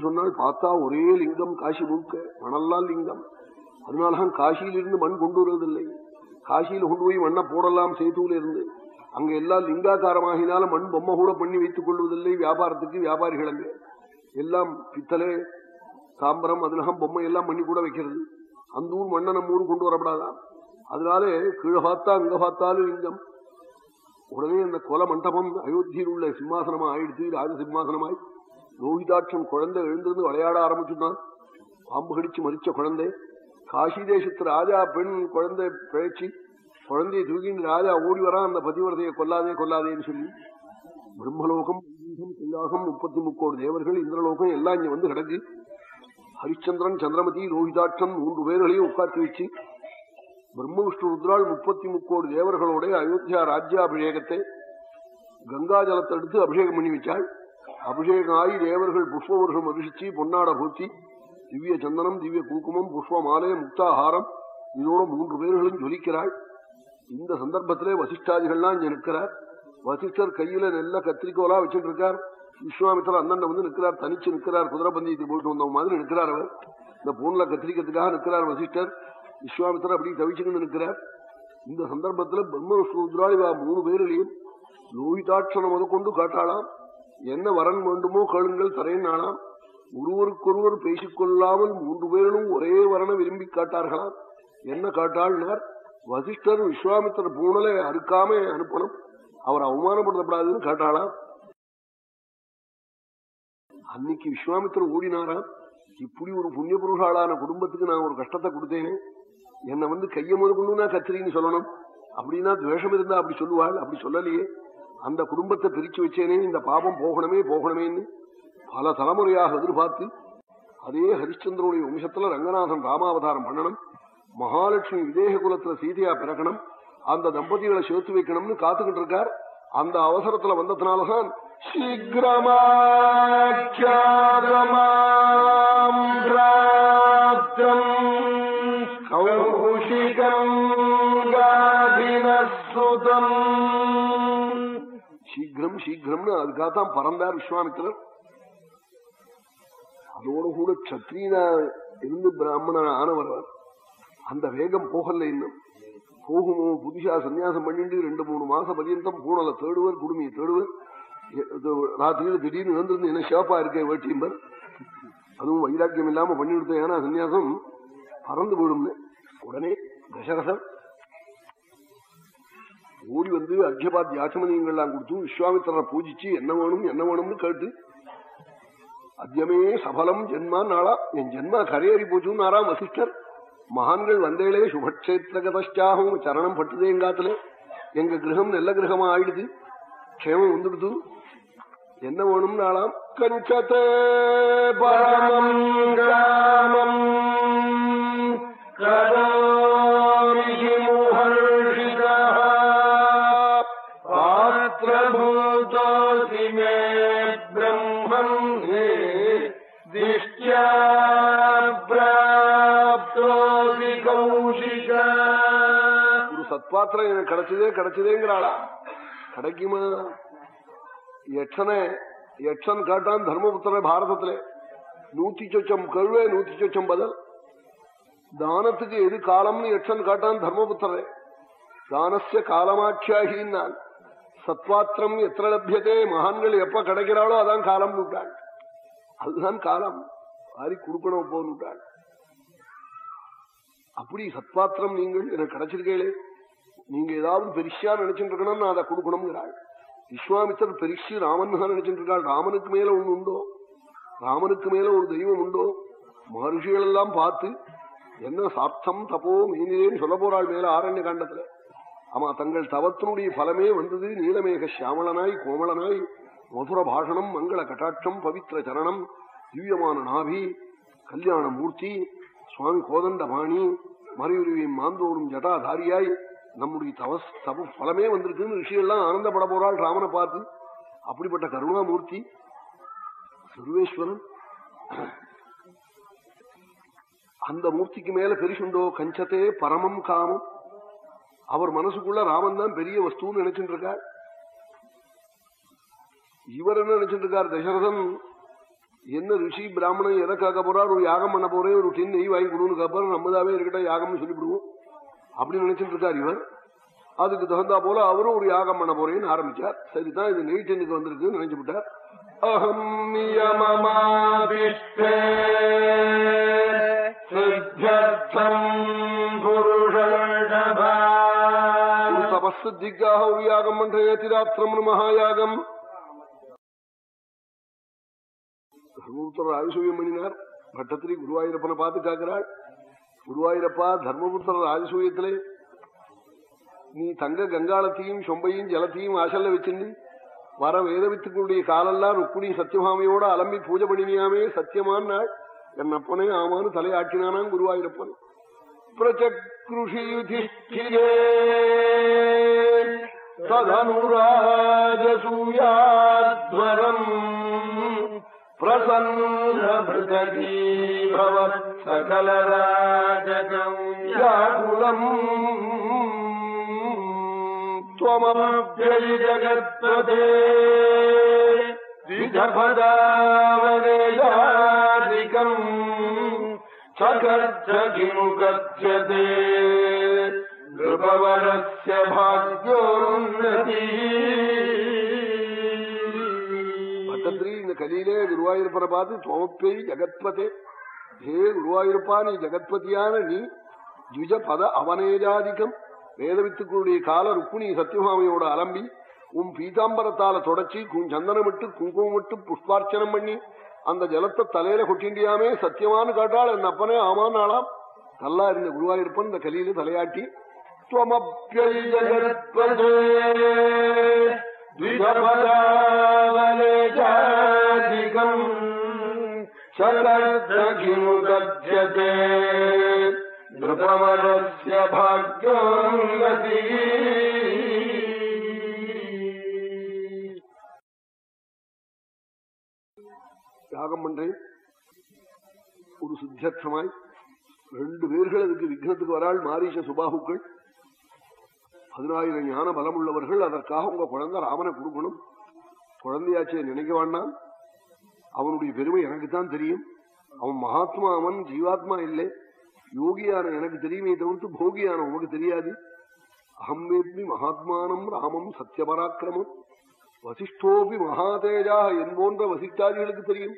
சொன்னால் பார்த்தா ஒரே லிங்கம் காசி முழுக்க மணல்லாம் லிங்கம். அதனாலதான் காசியிலிருந்து மண் கொண்டு வருவதில்லை. காசியில் கொண்டு போய் மண்ணை போடலாம் சேத்துவில இருந்து. அங்க எல்லாம் லிங்காக்காரமாகினால மண் பொம்மை கூட பண்ணி வைத்துக் கொள்வதில்லை வியாபாரத்துக்கு வியாபாரிகள் அங்கே. எல்லாம் பித்தளை தாம்பரம் அதுலகம் பொம்மை எல்லாம் பண்ணி கூட வைக்கிறது. அந்த ஊர் மண்ணை நம்ம ஊர் கொண்டு வரப்படாதான் அதனாலே கீழே பார்த்தா அங்க பார்த்தாலும் லிங்கம். உடனே அந்த கொல மண்டபம் அயோத்தியில் உள்ள சிம்மாசனமா ஆயிடுச்சு ராஜ சிம்மாசனமாய். ரோஹிதாட்சம் குழந்தை எழுந்திருந்து விளையாட ஆரம்பிச்சுட்டான். பாம்பு கடிச்சு மறிச்ச குழந்தை. காஷி தேசத்து ராஜா பெண் குழந்தை பிழைச்சி குழந்தையை தூக்கிட்டு ராஜா ஓடி வரான். அந்த பதிவரதையை கொல்லாதே கொல்லாதேன்னு சொல்லி. பிரம்மலோகம் கைலாகம் முப்பத்தி முக்கோடு தேவர்கள் இந்திரலோகம் எல்லாம் இங்க வந்து கிடக்கு. ஹரிச்சந்திரன் சந்திரமதி ரோஹிதாட்சன் மூன்று பேர்களையும் உட்காத்தி வச்சு பிரம்ம விஷ்ணு ருத்ரால் முப்பத்தி முக்கோடு தேவர்களோட அயோத்தியா ராஜ்யாபிஷேகத்தை கங்கா ஜலத்தை எடுத்து அபிஷேகம் பண்ணி வச்சாள் அபிஷேகம் ஆகி தேவர்கள் புஷ்பவர்ஷம் அபிஷிச்சு பொன்னாட பூச்சி திவ்ய சந்தனம் திவ்ய குங்குமம் புஷ்ப மாலை முக்தாஹாரம் இதோட மூன்று பேர்களும் ஜொலிக்கிறாள். இந்த சந்தர்ப்பத்திலே வசிஷ்டாதிகள்லாம் இங்க நிற்கிறார். வசிஷ்டர் கையில நல்ல கத்திரிக்கோலா வச்சுட்டு இருக்கார் விஸ்வாமித்தர் அண்ணன் வந்து நிற்கிறார். தனிச்சு நிற்கிறார். குதிரை பந்தயத்துக்கு போயிட்டு வந்த மாதிரி நிற்கிறார் அவர். இந்த பூன்ல கத்திரிக்கிறதுக்காக நிற்கிறார் வசிஷ்டர். விஸ்வாமித்திரர் அப்படி தவிச்சுக்கிட்டு இருக்கிறார். இந்த சந்தர்ப்பத்துல பிரம்ம விஷ்ணுத்ரா இவா மூணு பேரிலையும் லோகிதாட்சணம் முதற்கொண்டு காட்டாளாம். என்ன வரன் வேண்டுமோ கேளுங்கள் தரேன்னாலாம் ஒருவருக்கொருவர் பேசிக்கொள்ளாமல் மூன்று பேரிலும் ஒரே வரனை விரும்பி காட்டார்களாம். என்ன காட்டாள்னார்? வசிஷ்டர் விஸ்வாமித்தர் பூணலை அறுக்காம அனுப்பணும். அவர் அவமானப்படுத்தப்படாதுன்னு காட்டாளாம். அன்னைக்கு விஸ்வாமித்தர் ஓடினாராம். இப்படி ஒரு புண்ணிய புருஷாளான குடும்பத்துக்கு நான் ஒரு கஷ்டத்தை கொடுத்தேனே. என்னை வந்து கைய முதற்கொண்டுனா கத்திரின்னு சொல்லணும். அப்படின்னா துவேஷம் இருந்தா அப்படி சொல்லுவாள். அப்படி சொல்லலையே. அந்த குடும்பத்தை பிரிச்சு வச்சேனே இந்த பாபம் போகணுமே போகணுமேன்னு பல தலைமுறையாக எதிர்பார்த்து அதே ஹரிச்சந்திரனுடைய வம்சத்துல ரங்கநாதன் ராமாவதாரம் பண்ணணும். மகாலட்சுமி விதேக குலத்துல சீதையா பிறக்கணும். அந்த தம்பதிகளை சேர்த்து வைக்கணும்னு காத்துக்கிட்டு இருக்கார். அந்த அவசரத்துல வந்ததுனாலதான் சீக்கிரமா சீக்கிரம் சீக்கிரம்னு அதுக்காகத்தான் பறந்தார் விஸ்வாமித்திரர். அதோடு கூட கத்திரீனா இருந்து பிராமணன் ஆனவர். அந்த வேகம் போகல இன்னும். போகுமோ புதுசா சன்னியாசம் பண்ணிட்டு ரெண்டு மூணு மாசம் பரியந்தம் போனல தேடுவர் குடுமையை தேடுவர். ராத்திரியில திடீர்னு எழுந்திருந்து என்ன ஷேப்பா இருக்க வேட்டியம்பர். அதுவும் வைராக்கியம் இல்லாம பண்ணிவிடுத்த ஏன்னா சன்னியாசம் பறந்து போயிடும்னு உடனே தசரசர் ஓடி வந்து அர்ஜபாத் யாச்சமனியங்கள்லாம் கொடுத்து விஸ்வாமித்திரரை பூஜிச்சு என்ன வேணும் என்ன வேணும்னு கேட்டு அத்தியமே சபலம் ஜென்மா நாளா என் ஜென்மா கரையேறி போச்சுன்னு ஆறாம் வசிஷ்டர்? மகான்கள் வந்தேளே சுபக்ஷேத்திரகதாகும் சரணம் பட்டுதே எங்காத்துல? எங்க கிரகம் நல்ல கிரகமா ஆயிடுது. க்ஷேமம் வந்துடுது. என்ன வேணும் நாளாம் கஞ்சத்தே பரமம் கிராமம் சத்பாத்திரம் எனக்கு கிடைச்சதே கிடைச்சதேங்கிறாளா கிடைக்குமா யட்சனை யட்சன் கேட்டான் தர்மபுத்திர பாரதத்துல நூத்தி சொச்சம் கழுவே நூத்தி சொச்சம் பதில் தானத்துக்கு எது காலம்னு யட்சன் காட்டான் தர்மபுத்திரே தானஸ்ய காலமாட்சியாகினான் சத்வாத்திரம் எத்த லபியதே மகான்கள் எப்ப கிடைக்கிறாளோ அதான் காலம் விட்டாள். அதுதான் காலம். வாரி கொடுக்கணும் போன்னுட்டாள் அப்படி சத்வாத்திரம் நீங்கள் எனக்கு கிடைச்சிருக்கீங்களே நீங்க ஏதாவது பெரிசா நினைச்சுட்டு இருக்கணும் நான் அதை கொடுக்கணுங்கிறாள் விஸ்வாமித்தர் பெரிசு ராமன் தான் நினைச்சுட்டு இருக்காள். ராமனுக்கு மேல ஒண்ணு உண்டோ? ராமனுக்கு மேல ஒரு தெய்வம் உண்டோ? மகர்ஷிகள் எல்லாம் பார்த்து என்ன சாப்தம் தப்போ மீனிலேன்னு சொல்ல போறாள் மேல ஆரண்ய காண்டத்துல. ஆமா தங்கள் தவத்தினுடைய பலமே வந்தது நீலமேக சியாமளனாய் கோமளனாய் மதுர பாஷணம் மங்கள கட்டாட்சம் பவித்திர சரணம் திவ்யமான நாபி கல்யாண மூர்த்தி சுவாமி கோதண்டபாணி மறையுருவியும் மாந்தோறும் ஜட்டாதாரியாய் நம்முடைய தவஸ் தபு பலமே வந்திருக்குன்னு ரிஷியெல்லாம் ஆனந்தப்பட போறாள் ராமனை பார்த்து. அப்படிப்பட்ட கருணாமூர்த்தி சர்வேஸ்வரன் அந்த மூர்த்திக்கு மேல பெரிசுண்டோ கஞ்சத்தே பரமம் காமம். அவர் மனசுக்குள்ள ராமன் தான் பெரிய வஸ்துன்னு நினைச்சுட்டு இருக்கார் இவர் என்ன நினைச்சிட்டு இருக்கார் தசரதன் என்ன ரிஷி பிராமணன் எதை கேட்க போறார் ஒரு யாகம் பண்ண போறேன் ஒரு டின் நெய் வாங்கி கொடுன்னு கேட்பாரு. நம்மதாவே இருக்கட்டும் யாகம்னு சொல்லிவிடுவோம். அப்படின்னு நினைச்சிட்டு இருக்கார் இவர். அதுக்கு தகுந்தா போல அவரும் ஒரு யாகம் பண்ண போறேன்னு ஆரம்பிச்சார். சரிதான் இது நெய் டென்னுக்கு வந்திருக்குன்னு நினைச்சு விட்டார் அஹம் நியமமாதிஷ்டே. சித்தர்த்தம் புருஷர்ஷபா ஒரு தபஸ்திக்காக ஒரு யாகம் பண்றே திராத்திரம்னு மகாயாகம் தர்மபுத்தர் ராஜசூயம் பண்ணினார் பட்டத்திரி குருவாயூரப்பனை பார்த்து காக்கிறாள் குருவாயூரப்பா தர்மபுத்தர் ராஜசூயத்திலே நீ தங்க கங்காளத்தையும் சொம்பையும் ஜலத்தையும் ஆசல்ல வச்சிருந்து வர வேதவித்துக்களுடைய காலெல்லாம் ருக்குனி சத்தியமாமையோட அலம்பி பூஜை பண்ணினியாமே சத்தியமான நாள் என் அப்பனே ஆமான்னு தலையாட்டினானாம் குருவாயூரப்பன் பிரச்சக்ருஷி யுதிஷ்டிரே ததனுராஜசூயாத்வரம் பிரசன்னபிருதீ பவத் சகலராஜகம் யாகுலம் त्वमप्ययि जगत्पदे द्विजपदावनेयादिकम् सकर्थ किमु कथ्यते नृपवरस्य भाग्योन्नति பட்டத்திரி இந்த கலியிலே குருவாயூரப்பனை பார்த்து தோப்பை ஜெகத்பதே ஹே குருவாயூரப்பா நீ ஜெகத்பதியான நீ த்விஜ பத அவனேஜாதிக்கம் வேதவித்துக்களுடைய கால ருக்குணி சத்தியமாமையோட அலம்பி உன் பீதாம்பரத்தால தொடச்சி சந்தனமிட்டு குங்குமமிட்டு புஷ்பார்ச்சனம் பண்ணி அந்த ஜலத்தை தலையில கொட்டிண்டியாமே சத்தியமானு காட்டாள் என் அப்பனே ஆமான் ஆளாம் நல்லா இருந்த குருவாயிருப்பன் இந்த கலியில தலையாட்டி துவமப்பியம் சதர்தகிமுதே நிருபமனஸ்ய பாக்யோங்கதி யாகம் பண்றேன். ஒரு சித்தமாய் ரெண்டு பேர்கள் அதுக்கு விக்னத்துக்கு வராள் மாரீச சுபாகுக்கள் பதினாயிரம் ஞான பலம் உள்ளவர்கள் அதற்காக உங்க குழந்தை ராமனை கொடுக்கணும். குழந்தையாச்சே நினைக்க வேண்டாம். அவனுடைய பெருமை எனக்கு தான் தெரியும். அவன் மகாத்மா அவன் ஜீவாத்மா இல்லை. யோகியான எனக்கு தெரியுமே தவிர்த்து போகியான உனக்கு தெரியாது. அகம் வேத்மி மகாத்மானம் ராமம் சத்தியபராக்கிரமம் வசிஷ்டோபி மகாதேஜா என் போன்ற வசிஷ்டாதிகளுக்கு தெரியும்.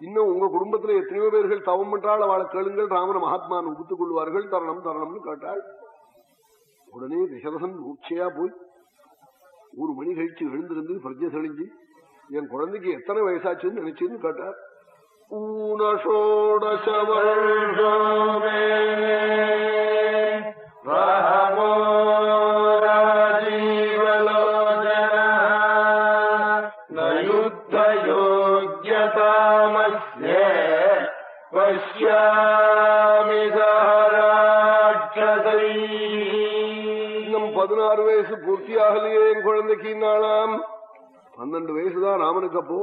இன்னும் உங்க குடும்பத்துல எத்தனையோ பேர்கள் தவம் பண்றாள் அவளை கேளுங்கள் ராமன மகாத்மான் ஒப்புத்துக் கொள்வார்கள் தரணம் தரணம்னு கேட்டாள். உடனே தசரசன் மூச்சையா போய் ஒரு மணி கழிச்சு எழுந்திருந்து பிரஜை தெளிஞ்சு என் குழந்தைக்கு எத்தனை வயசாச்சுன்னு நினைச்சுன்னு கேட்டார். ஊனசோடசவள் பூர்த்தியாகலையே என் குழந்தைக்கு நாளாம் பன்னெண்டு வயசுதான் ராமனுக்கு அப்போ.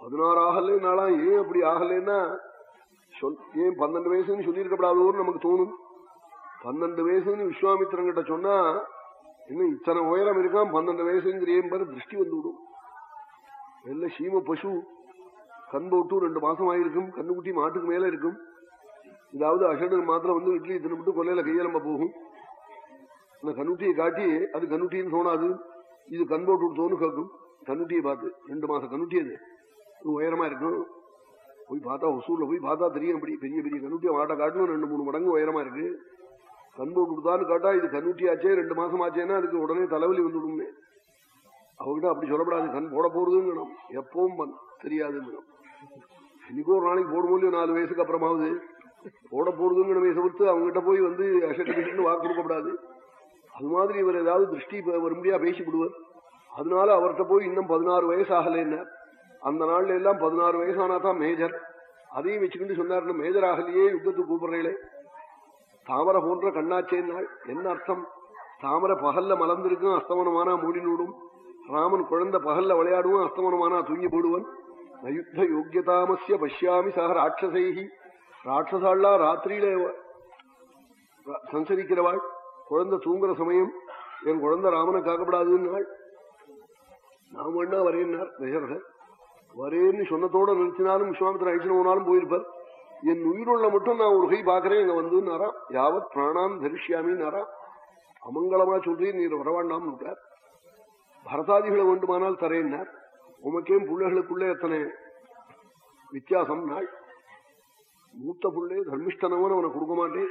பதினாறு ஆகலே நாளாம் ஏன் அப்படி ஆகலைன்னா சொல் ஏன் பன்னெண்டு வயசுன்னு சொல்லியிருக்கப்படாதோன்னு நமக்கு தோணும். பன்னெண்டு வயசுன்னு விஸ்வாமித்திரன் கிட்ட சொன்னா இன்னும் இத்தனை உயரம் இருக்கான் பன்னெண்டு வயசுங்கிறேன் பேர் திருஷ்டி வந்து நல்ல சீம பசு கண் போட்டு ரெண்டு மாசம் ஆயிருக்கும் கண்ணுக்குட்டி மாட்டுக்கு மேல இருக்கும். இதாவது அஷடன் மாத்திரம் வந்து இட்லி தின்னுபிட்டு கொல்லையில கையெலம்ப போகும். அந்த கண்ணுட்டியை காட்டி அது கண்ணுட்டின்னு தோணாது. இது கண் போட்டு கொடுத்தோன்னு கேட்கும் கண்ணுட்டியை பார்த்து ரெண்டு மாசம் கண்ணுட்டி அது. இது உயரமா இருக்கும் போய் பார்த்தா ஒசூர்ல போய் பார்த்தா தெரியும் அப்படி. பெரிய பெரிய கண்ணுட்டியை மாட்டை காட்டணும் ரெண்டு மூணு மடங்கு உயரமா இருக்கு. கண் போட்டு கொடுத்தான்னு காட்டா இது கண்ணுட்டி ஆச்சே ரெண்டு மாசம் ஆச்சேன்னா அதுக்கு உடனே தலைவலி வந்துடும்னு. அவகிட்ட அப்படி சொல்லப்படாது. கண் போட போறதுங்கணும் எப்பவும் தெரியாதுங்கணும் இன்னைக்கு ஒரு நாளைக்கு போடும்போது நாலு வயசுக்கு அப்புறமாவது. போட போறதுங்கிற கொடுத்து அவங்ககிட்ட போய் வந்து அசட்டு வாக்கு கொடுக்கப்படாது. அது மாதிரி இவர் ஏதாவது திருஷ்டி வரும்படியா பேசிவிடுவார். அதனால அவர்கிட்ட போய் இன்னும் பதினாறு வயசு என்ன? அந்த நாள்ல எல்லாம் பதினாறு வயசானா தான் மேஜர். அதையும் வச்சுக்கிட்டு சொன்னார் மேஜர் ஆகலையே யுத்தத்துக்கு கூப்பிடுறீங்களே. தாமரை போன்ற கண்ணாச்சே நாள். என்ன அர்த்தம்? தாமரை பகல்ல மலர்ந்திருக்கும் அஸ்தமனமானா மூடி நூடும். ராமன் குழந்தை பகல்ல விளையாடுவான் அஸ்தமனமானா தூங்கி போடுவன். நயுத்த யோக்கியதாமசிய பஷ்யாமி சக ராட்சசைகி ராட்சசாள்லாம் ராத்திரியில சஞ்சரிக்கிறவாள் குழந்தை தூங்குற சமயம் என் குழந்தை ராமனை காக்கப்படாதுன்னாள். நான் என்ன வரேன்னார் தசரதர் வரேன்னு சொன்னத்தோட நிறுத்தினாலும் விஸ்வாமித்திர அழிச்சு போனாலும் போயிருப்பார். என் உயிருள்ள மட்டும் நான் ஒரு கை பாக்குறேன் இங்க வந்துன்னாராம். யாவத் பிராணாம் தரிசியாமின்னாராம் அமங்கலமா சொல்றேன் நீர் வரவாண்டாம் விட்டார். பரதாதிகளை வேண்டுமானால் தரேன்னார். உமக்கேன் பிள்ளைகளுக்குள்ளே எத்தனை வித்தியாசம் நாள் மூத்த பிள்ளை தர்மிஷ்டனவன் அவனை கொடுக்க மாட்டேன்.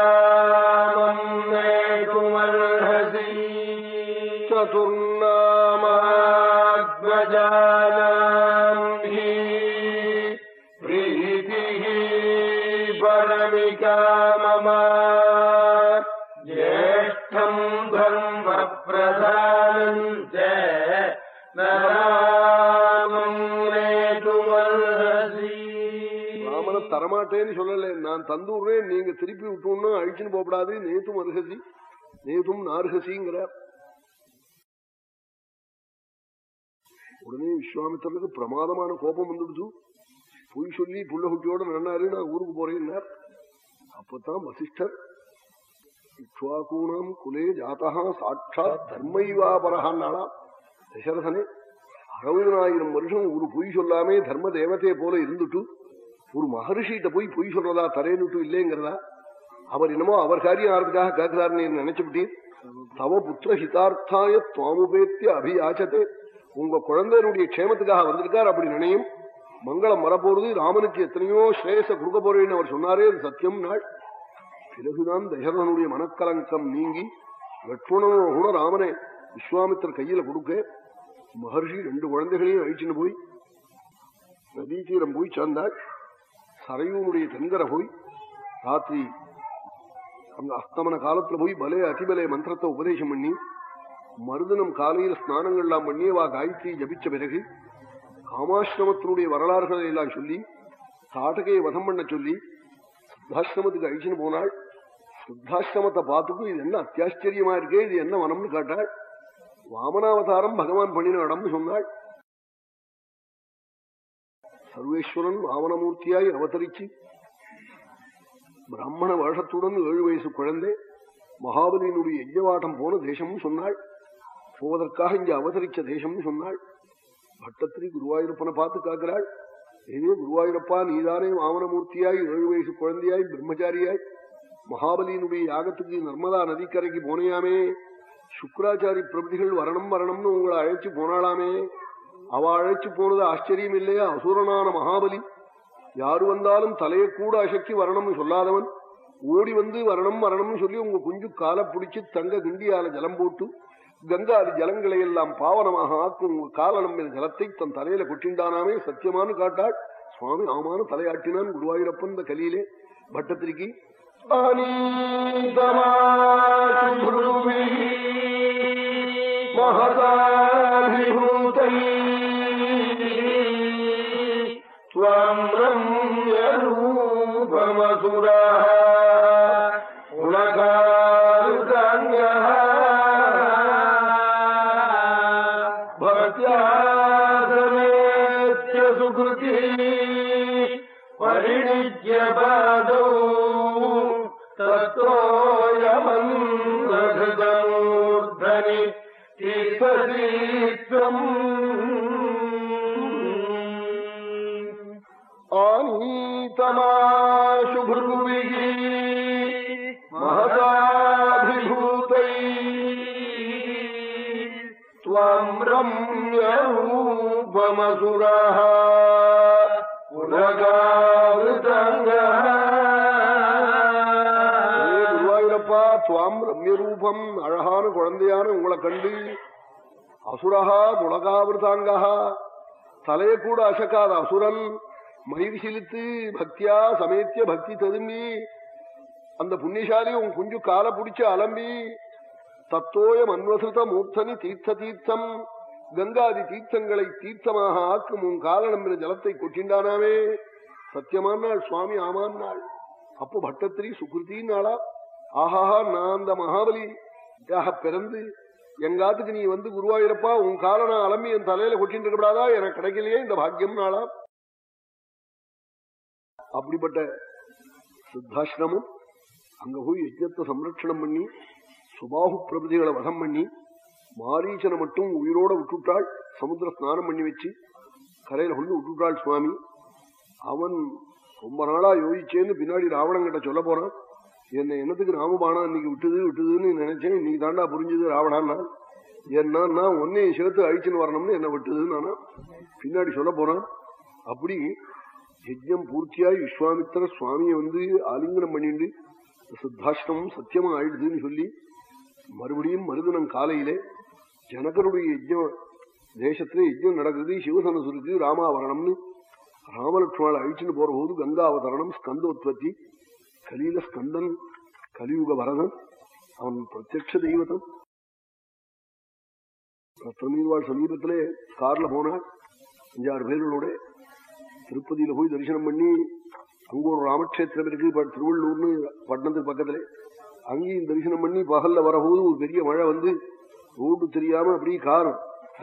தரமாட்டேன்னு சொல்லல. நான் தந்துடுறேன். நீங்க திருப்பி விட்டோம்னா அழிச்சுன்னு போகப்படாது. நேத்தும் அருகசி. நேத்தும் நார்கசிங்கிறார் உடனே விஸ்வாமித்தருக்கு பிரமாதமான கோபம் வந்துடுச்சு. பொய் சொல்லி புள்ள குட்டியோட நன்னாரு நான் ஊருக்கு போறேன்னார். அப்பதான் வசிஷ்டர் இக்ஷ்வாகூணாம் குலே ஜாத்தகா சாட்சாத் தர்மைவாபரஹான்னாளா தசரதனே அறுபதனாயிரம் வருஷம் ஒரு பொய் சொல்லாமே தர்ம தேவத்தை போல இருந்துட்டு ஒரு மகர்ஷிகிட்ட போய் பொய் சொல்றதா தரேன்னுட்டு இல்லைங்கிறதா? அவர் என்னமோ அவர் காரியம் ஆறதுக்காக கேட்கிறாருன்னு நினைச்சுட்டீர் தவ புத்திர ஹிதார்த்தாய துவாமுபேத்திய அபியாச்சதே. உங்க குழந்தையனுடைய க்ஷேமத்துக்காக வந்திருக்கார் அப்படி நினையும். மங்களம் வரப்போறது ராமனுக்கு எத்தனையோ ஸ்ரேயச கொடுக்க போறேன்னு அவர் சொன்னாரே அது சத்தியம் நாள். பிறகுதான் தயரனுடைய மனக்கலங்கம் நீங்கி லட்சுமணனோட கூட ராமனை விஸ்வாமித்திர கையில கொடுக்க மகர்ஷி ரெண்டு குழந்தைகளையும் அழிச்சுன்னு போய் நதி தீரம் போய் சேர்ந்தாள். சரையூருடைய தென்கரை போய் ராத்திரி அந்த அஸ்தமன காலத்துல போய் பலே அதிபலே மந்திரத்தை உபதேசம் பண்ணி மருதனம் காலையில் ஸ்நானங்கள்லாம் பண்ணி வா காயத்ரி ஜபிச்ச பிறகு காமாசிரமத்தினுடைய வரலாறுகளை எல்லாம் சொல்லி சாட்டகையை வதம் பண்ண சொல்லி சுத்தாசிரமத்துக்கு அழிச்சுன்னு போனாள். சுத்தாசிரமத்தை பார்த்துக்கும் இது என்ன அத்தியாச்சரியமா இருக்கே இது என்ன வனம்னு கேட்டாள். வாமனாவதாரம் பகவான் பண்ணின இடம்னு சொன்னாள். சர்வேஸ்வரன் வாமனமூர்த்தியாய் அவதரிச்சு பிராமண வருஷத்துடன் ஏழு வயசு குழந்தை மகாபலியினுடைய எஜ்ஜவாட்டம் போன தேசம்னு சொன்னாள். போவதற்காக இங்க அவதரிச்ச தேசம்னு சொன்னாள். பட்டத்திரி குருவாயூரப்பனை பார்த்து காக்கிறாள். ஏதே குருவாயூரப்பா நீதானே வாமனமூர்த்தியாய் ஏழு வயசு குழந்தையாய் பிரம்மச்சாரியாய் மகாபலியினுடைய யாகத்துக்கு நர்மதா நதிக்கரைக்கு போனையாமே. சுக்கராச்சாரி பிரபதிகள் வரணும் வரணும்னு உங்களை அழைச்சு போனாலாமே அவ அழைச்சு போனது ஆச்சரியம் இல்லையா? அசுரனான மகாபலி. யாரு வந்தாலும் தலையை கூட அசக்கி வரணும்னு சொல்லாதவன். ஓடி வந்து வரணும் வரணும்னு சொல்லி உங்க குஞ்சு கால பிடிச்சி தங்க கிண்டியால ஜலம் போட்டு கங்காதி ஜலங்களை எல்லாம் பாவனமாக ஆக்கும் உங்க கால நம்ம ஜலத்தை தன் தலையில கொட்டிண்டானாமே சத்தியமானு காட்டாள். சுவாமி ஆமான தலையாட்டினான் குருவாயூரப்பன் இந்த கலியிலே. பட்டத்திரிக்கு மகதா காமசுராக குருவாயூரப்பா துவாம் ரம்ய ரூபம் அழகான குழந்தையான உங்களை கண்டு அசுரஹா முழகாவிருத்தாங்கா தலையை கூட அசக்காத அசுரன் மைதிசிலித்து பக்தியா சமேத்திய பக்தி ததும்பி அந்த புண்ணியசாலி உன் குஞ்சு காலை பிடிச்சு அலம்பி தத்தோய மன்வசிருத மூர்த்தனி தீர்த்த தீர்த்தம் கங்காதி தீர்த்தங்களை தீர்த்தமாக ஆக்கும் உன் காலனம் நம்பின ஜலத்தை கொட்டின்றானாமே சத்தியமான நாள் சுவாமி ஆமான் நாள் அப்போ பட்டத்திரி சுகிருத்தின் நாளா? ஆஹாஹா நான் அந்த மகாபலி. பிறந்து எங்காத்துக்கு நீ வந்து குருவாயிரப்பா? உன் கால நான் அலம்பி என் தலையில கொட்டின்னு இருக்கக்கூடாதா எனக்கு கிடைக்கலையே இந்த பாக்கியம் நாளா? அப்படிப்பட்ட சித்தாசிரமம் அங்க போய் யஜ்ஞத்தை சம்ரட்சணம் பண்ணி சுபாகு பிரபதிகளை வதம் பண்ணி மாரீசனை மட்டும் உயிரோட விட்டுவிட்டாள் சமுத்திர ஸ்நானம் பண்ணி வச்சு கரையில கொண்டு விட்டுவிட்டாள் சுவாமி. அவன் ரொம்ப நாளா யோசிச்சேன்னு பின்னாடி ராவணன் கிட்ட சொல்ல போறான். என்னை என்னத்துக்கு ராமபானம் இன்னைக்கு விட்டுது விட்டுதுன்னு நினைச்சேன் இன்னைக்கு தாண்டா புரிஞ்சுது ராவணான்னா. என்னன்னா நான் ஒன்னையும் சேர்த்து அழிச்சுன்னு வரணும்னு என்ன விட்டுதுன்னு நானா பின்னாடி சொல்ல போறான். அப்படி யஜ்யம் பூர்த்தியாய் விஸ்வாமித்திர சுவாமியை வந்து ஆலிங்கனம் பண்ணிட்டு சித்தாஷ்டமம் சத்தியமா ஆயிடுதுன்னு சொல்லி மறுபடியும் மருதனம் காலையிலே ஜனகருடைய யஜ்யம் தேசத்துல யஜ்யம் நடக்குது. சிவசனசு இருக்கு ராமாவரணம்னு ராமலட்சுமண அழிச்சுன்னு போற போது கங்காவதரணம் ஸ்கந்தோத்பத்தி கலியில ஸ்கந்தன் கலியுக வரதன் அவன் பிரத்யட்ச தெய்வத்தம் ரத்னமீர்வாள் சமீபத்திலே கார்ல போனாள் அஞ்சாறு பேர்களோட திருப்பதியில போய் தரிசனம் பண்ணி அங்க ஒரு ராமக்ஷேத்திரம் இருக்கு திருவள்ளூர்னு பட்டணத்துக்கு பக்கத்துல. அங்கேயும் தரிசனம் பண்ணி பகல்ல வரபோது ஒரு பெரிய மழை வந்து ரோடு தெரியாம அப்படியே கார்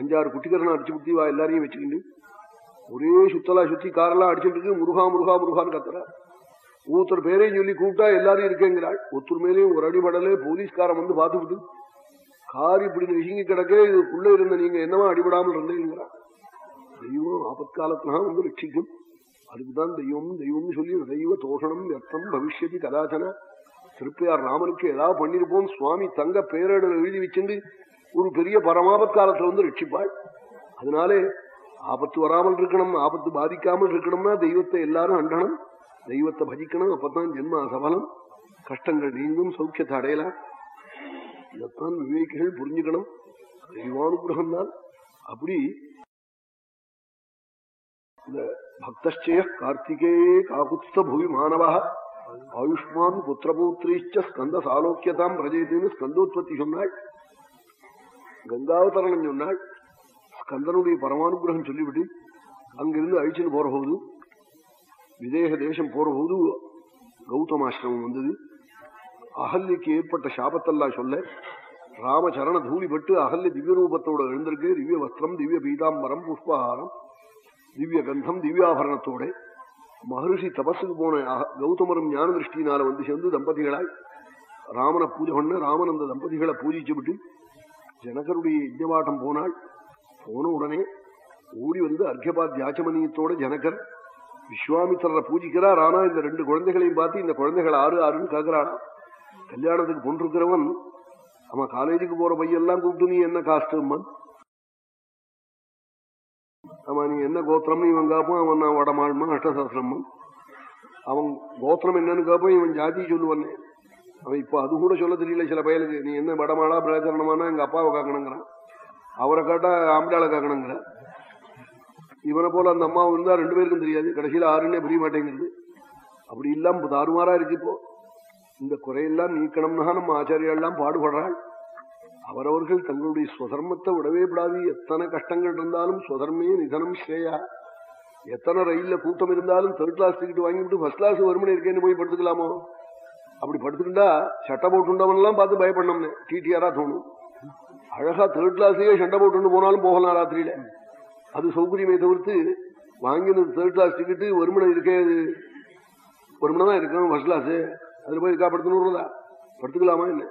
அஞ்சாறு குட்டிக்கரனை அடிச்சு குட்டி வா எல்லாரையும் வச்சுக்கிட்டு ஒரே சுத்தலா சுத்தி காரெல்லாம் அடிச்சுட்டு இருக்கு. முருகா முருகா முருகான்னு கத்துறா. ஒருத்தர் பேரையும் சொல்லி கூப்பிட்டா எல்லாரும் இருக்கேங்கிறாள். ஒருத்தர் மேலேயும் ஒரு அடிபடலே போலீஸ்காரன் வந்து பார்த்துக்கிட்டு கார் இப்படி நெசுங்கி கிடக்கே இதுக்குள்ள இருந்த நீங்க என்னவா அடிபடாமல் இருந்தீங்கிறா. தெய்வம் ஆபத்காலத்தினா வந்து ரட்சிக்கும். அதுக்குதான் தெய்வம் தெய்வம்னு சொல்லி தெய்வ தோஷணம் வியர்த்தம் பவிஷ்யதி கதாச்சன. திருப்பியார் ராமனுக்கு ஏதாவது பண்ணிருப்போம் சுவாமி தங்க பேரடல் எழுதி வச்சுண்டு ஒரு பெரிய பரமாபத் காலத்துல வந்து ரட்சிப்பாள். அதனாலே ஆபத்து வராமல் இருக்கணும் ஆபத்து பாதிக்காமல் இருக்கணும்னா தெய்வத்தை எல்லாரும் அண்டணும். தெய்வத்தை பஜிக்கணும் அப்பதான் ஜென்ம சபலம். கஷ்டங்கள் நீங்கும் சௌக்கியத்தை அடையலாம். இதைத்தான் விவேகிகள் புரிஞ்சுக்கணும். தெய்வானுகிரகம் தான். அப்படி இந்த பக்தச்சய கார்த்திகே காகுத்ஸ்த புவி மாணவா. ஆயுஷ்மான் புத்திரபூத்திரிச்ச ஸ்கந்த சாலோக்கியதாம் பிரஜயத்தின்னு ஸ்கந்தோத்பத்தி சொன்னாள். கங்காவதரணம் சொன்னாள் கந்தனுடைய பரமானுகிரகம் சொல்லிவிட்டு அங்கிருந்து அழிச்சுன்னு போற போது விதேக தேசம் போற போது கௌதமாசிரமம் வந்தது. அகல்யக்கு ஏற்பட்ட சாபத்தெல்லாம் சொல்ல ராமச்சரண தூளிப்பட்டு அகல்ய திவ்ய ரூபத்தோட எழுந்திருக்கு திவ்ய வஸ்திரம் திவ்ய பீதாம்பரம் புஷ்பஹாரம் திவ்ய கந்தம் திவ்யாபரணத்தோட மகர்ஷி தபஸுக்கு போன கௌதமரும் ஞான திருஷ்டினால வந்து சேர்ந்து தம்பதிகளாய் ராமனை பூஜை பண்ண ராமன் அந்த தம்பதிகளை பூஜிச்சு விட்டு ஜனகருடைய யஜ்ஞவாட்டம் போனாள் போன உடனே ஓடி வந்து அர்க்கபாத்தியாச்சமனியத்தோட ஜனகர் விஸ்வாமித்திரரை பூஜிக்கிறார். ஆனா இந்த ரெண்டு குழந்தைகளையும் பார்த்து இந்த குழந்தைகள் ஆறு ஆறுன்னு கேட்கிறானா கல்யாணத்துக்கு கொண்டிருக்கிறவன் அவன் காலேஜுக்கு போற பையெல்லாம் கூப்பிட்டு நீ என்ன காஸ்டம்மன் அவன் நீ என்ன கோத்திரம்? இவன் காப்பான் அவன் நான் வடமாழ்மன் அஷ்டசாஸ்திரம்மன் அவன் கோத்திரம் என்னன்னு கேட்பான் இவன் ஜாதி சொல்லுவானே. அவன் இப்போ அது கூட சொல்ல தெரியல சில பயலுக்கு. நீ என்ன வடமாளா பிரச்சரணமானா எங்க அப்பாவை காக்கணுங்கிறான். அவரை கேட்டா ஆம்பளால காக்கணுங்கிற. இவனை போல அந்த அம்மாவும் இருந்தா ரெண்டு பேருக்கும் தெரியாது. கடைசியில் ஆறுன்னே புரிய மாட்டேங்கிறது அப்படி இல்லாம தாறுமாறா இருக்கு இப்போ. இந்த குறையெல்லாம் நீக்கணும்னா நம்ம ஆச்சாரியெல்லாம் பாடுபடுறாள். அவரவர்கள் தங்களுடைய சுதர்மத்தை விடவே விடாது. எத்தனை கஷ்டங்கள் இருந்தாலும் சுதர்மே நிதனம் ஸ்ரேயா. எத்தனை ரயில்ல கூட்டம் இருந்தாலும் தேர்ட் கிளாஸ் டிக்கெட் வாங்கிவிட்டு ஃபர்ஸ்ட் கிளாஸ் வருமனே இருக்கேன்னு போய் படுத்துக்கலாமோ? அப்படி படுத்துக்கிட்டா சட்டை போட்டுண்டவன்லாம் பார்த்து பயப்படணும்னு டிடிஆரா தோணும். அழகா தேர்ட் கிளாஸ்லயே சண்டை போட்டு போனாலும் போகலாம் ராத்திரியில. அது சௌகரியமே தவிர்த்து வாங்கினது தேர்ட் கிளாஸ் டிக்கெட்டு வருமணம் இருக்கே அது. வருமணம் தான் இருக்கும் ஃபர்ஸ்ட் கிளாஸ் அதுல போய் இருக்கா? படுத்துனூறுதா படுத்துக்கலாமா என்ன?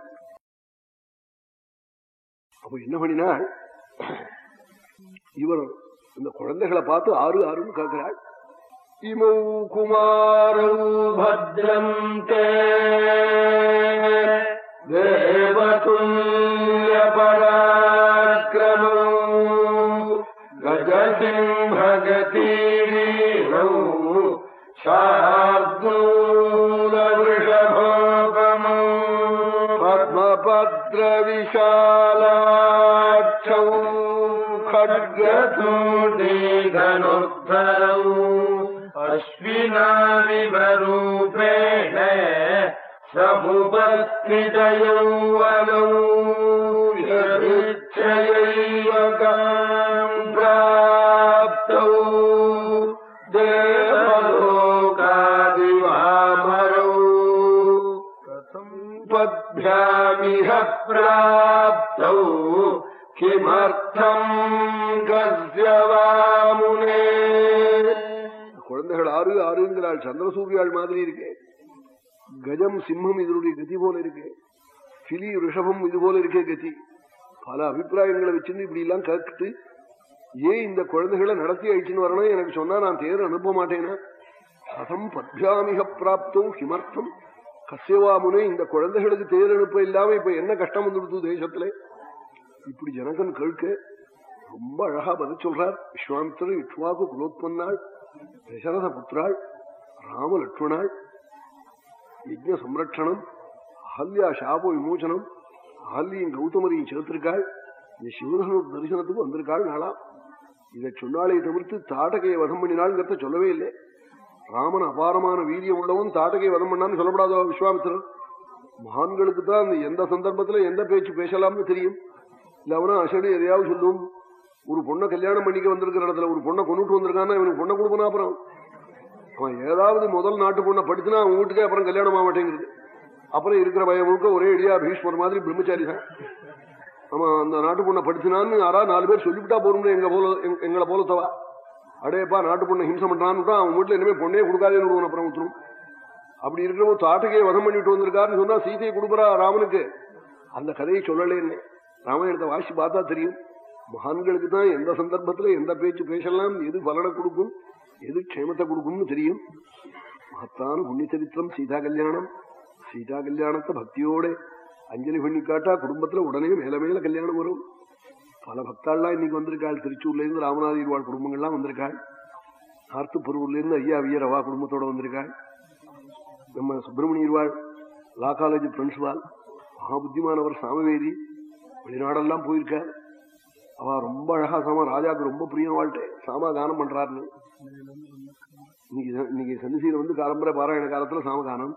அப்ப என்ன பண்ணினா இவர் இந்த குழந்தைகளை பார்த்து ஆறு ஆறுன்னு கேட்கிறாள் इमौ कुमारौ भद्रम् ते देवतुल्यपराक्रमौ गजसिंहगति கஜம் சிம்மம் இதனுடைய கதி போல இருக்கு. கிளி ரிஷபம் இது போல இருக்கே கதி. பல அபிப்பிராயங்களை வச்சிருந்து இப்படி எல்லாம் கற்று ஏன் இந்த குழந்தைகளை நடத்தி அழிச்சுன்னு வரணும்? எனக்கு சொன்னா நான் தேர் அனுப்ப மாட்டேனா? கதம் பத்யாமிக பிராப்தம் கிமர்த்தம் கசியவாமுனே இந்த குழந்தைகளுக்கு தேர் அனுப்ப இல்லாம இப்ப என்ன கஷ்டம் வந்துடுத்து தேசத்துல? இப்படி ஜனகன் கேட்க ரொம்ப அழகா பதில் சொல்றார். விஸ்வாமித்திரர் இட்வாக்கு குலோத்பன்னாள் தசரத புத்திராள் ராம லட்சுமணாள் யஜ்ய சம்ரட்சணம் அஹல்யா சாப விமோச்சனம் அஹல்யும் கௌதமரையும் சேர்த்திருக்காள். இந்த சிவனு தரிசனத்துக்கு வந்திருக்காள் நாளா. இதை சொன்னாலே தவிர்த்து தாடகையை வதம் பண்ணினாள்ங்கிறத சொல்லவே இல்லை. ராமன் அபாரமான வீரியம் உள்ளவன் தாட்டகையை வதம் பண்ணான்னு சொல்லப்படாதோ விஸ்வாமித்திரர் மகான்களுக்கு தான் எந்த சந்தர்ப்பத்துல எந்த பேச்சு பேசலாம்னு தெரியும். இல்ல அவனா அசடு எதையாவது சொல்லும்? ஒரு பொண்ணை கல்யாணம் பண்ணிக்க வந்திருக்கிற இடத்துல ஒரு பொண்ணை கொண்டுட்டு வந்திருக்கான்னா இவனுக்கு பொண்ணை கொடுப்பனா அப்புறம்? அவன் ஏதாவது முதல் நாட்டு பொண்ணை படிச்சுனா அவன் வீட்டுக்கே அப்புறம் கல்யாணம் ஆக மாட்டேங்குது. அப்புறம் இருக்கிற பயம் முழுக்க ஒரே இடியா பீஷ்மர் மாதிரி பிரம்மச்சாரி தான். ஆமா அந்த நாட்டு பொண்ணை படிச்சுனான்னு யாரா நாலு பேர் சொல்லிவிட்டா போறோம்னு எங்க போல எங்களை போல தவா. அடேப்பா நாட்டு பொண்ணை ஹிம்சம் பண்றான்னு அவன் வீட்டுல இனிமே பொண்ணே கொடுக்காதேன்னு அப்புறம் விட்டுரும் அப்படி இருக்கிறவங்க தாட்டுக்கே வதம் பண்ணிட்டு வந்திருக்காருன்னு சொன்னா சீதையை கொடுக்குறா ராமனுக்கு. அந்த கதையை சொல்லலேன்னு ராமாயணத்தை வாசி பார்த்தா தெரியும். மகான்களுக்கு தான் எந்த சந்தர்ப்பத்துல எந்த பேச்சு பேசலாம் எது பலனை கொடுக்கும் எது க்ஷேமத்தை கொடுக்கும்னு தெரியும்? மகத்தான புண்ணிய சரித்திரம் சீதா கல்யாணம் சீதா கல்யாணத்தை பக்தியோட அஞ்சலி பண்ணி காட்டா குடும்பத்துல உடனே மேல மேல கல்யாணம் வரும். பல பக்தாள்லாம் இன்னைக்கு வந்திருக்காள். திருச்சூர்ல இருந்து ராமநாதீர்வாள் குடும்பங்கள்லாம் வந்திருக்காள். ஆர்த்துப்பூர்வூர்ல இருந்து ஐயா வியரவா குடும்பத்தோட வந்திருக்காள். நம்ம சுப்பிரமணியர்வாள் லா காலேஜ் பிரின்சிபால் மகாபுத்திமானவர் சாமவேதி வெளிநாடெல்லாம் போயிருக்கார். அவ ரொம்ப அழகா சாமா ராஜாவுக்கு ரொம்ப பிரியம் வாழ்க்கை. சாமா தானம் பண்றாருன்னு. இன்னைக்கு ச- இன்னைக்கு வந்து காலம்பரை பாராயண காலத்துல சாமகானம்